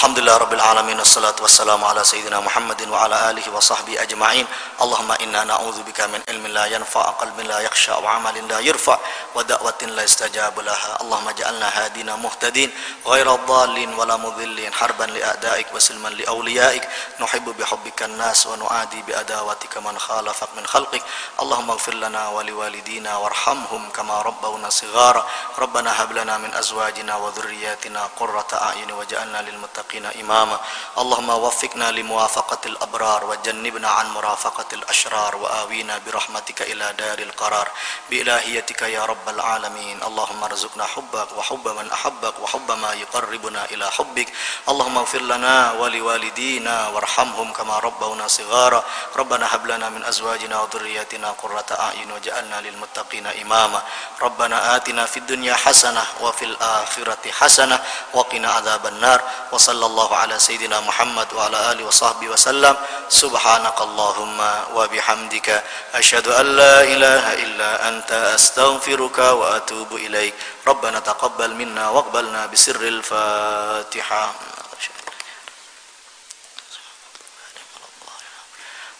الحمد لله رب العالمين والصلاة والسلام على سيدنا محمد وعلى آله وصحبه أجمعين اللهم إنا نعوذ بك من علم لا ينفع قلب لا يخشى وعمل لا يرفع ودعوة لا يستجاب لها اللهم اجعلنا هادين مهتدين غير ضالين ولا مضلين حربا لأعدائك وسلما لأوليائك نحب بحبك الناس ونعادي بأداوتك من خالفك من خلقك اللهم اغفر لنا ولوالدينا وارحمهم كما ربونا صغارا ربنا هب لنا من أزواجنا وذرياتنا قرة أعين وجعلنا للمتقين للمتقين إماما اللهم وفقنا لموافقة الأبرار وجنبنا عن مرافقة الأشرار وآوينا برحمتك إلى دار القرار. بإلهيتك يا رب العالمين. اللهم ارزقنا حبك وحب من أحبك وحب ما يقربنا إلى حبك. اللهم اغفر لنا ولوالدينا وارحمهم كما ربونا صغارا. ربنا هب لنا من أزواجنا وذرياتنا قرة أعين وجعلنا للمتقين إماما. ربنا آتنا في الدنيا حسنة وفي الآخرة حسنة وقنا عذاب النار. وصلى الله على سيدنا محمد وعلى آله وصحبه وسلم. سبحانك اللهم وبحمدك. أشهد أن لا إله إلا أنت. أستغفرك وأتوب إليك. ربنا تقبل منا واقبلنا بسر الفاتحة.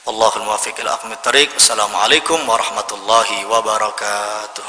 والله الموافق إلى أقم الطريق. السلام عليكم ورحمة الله وبركاته.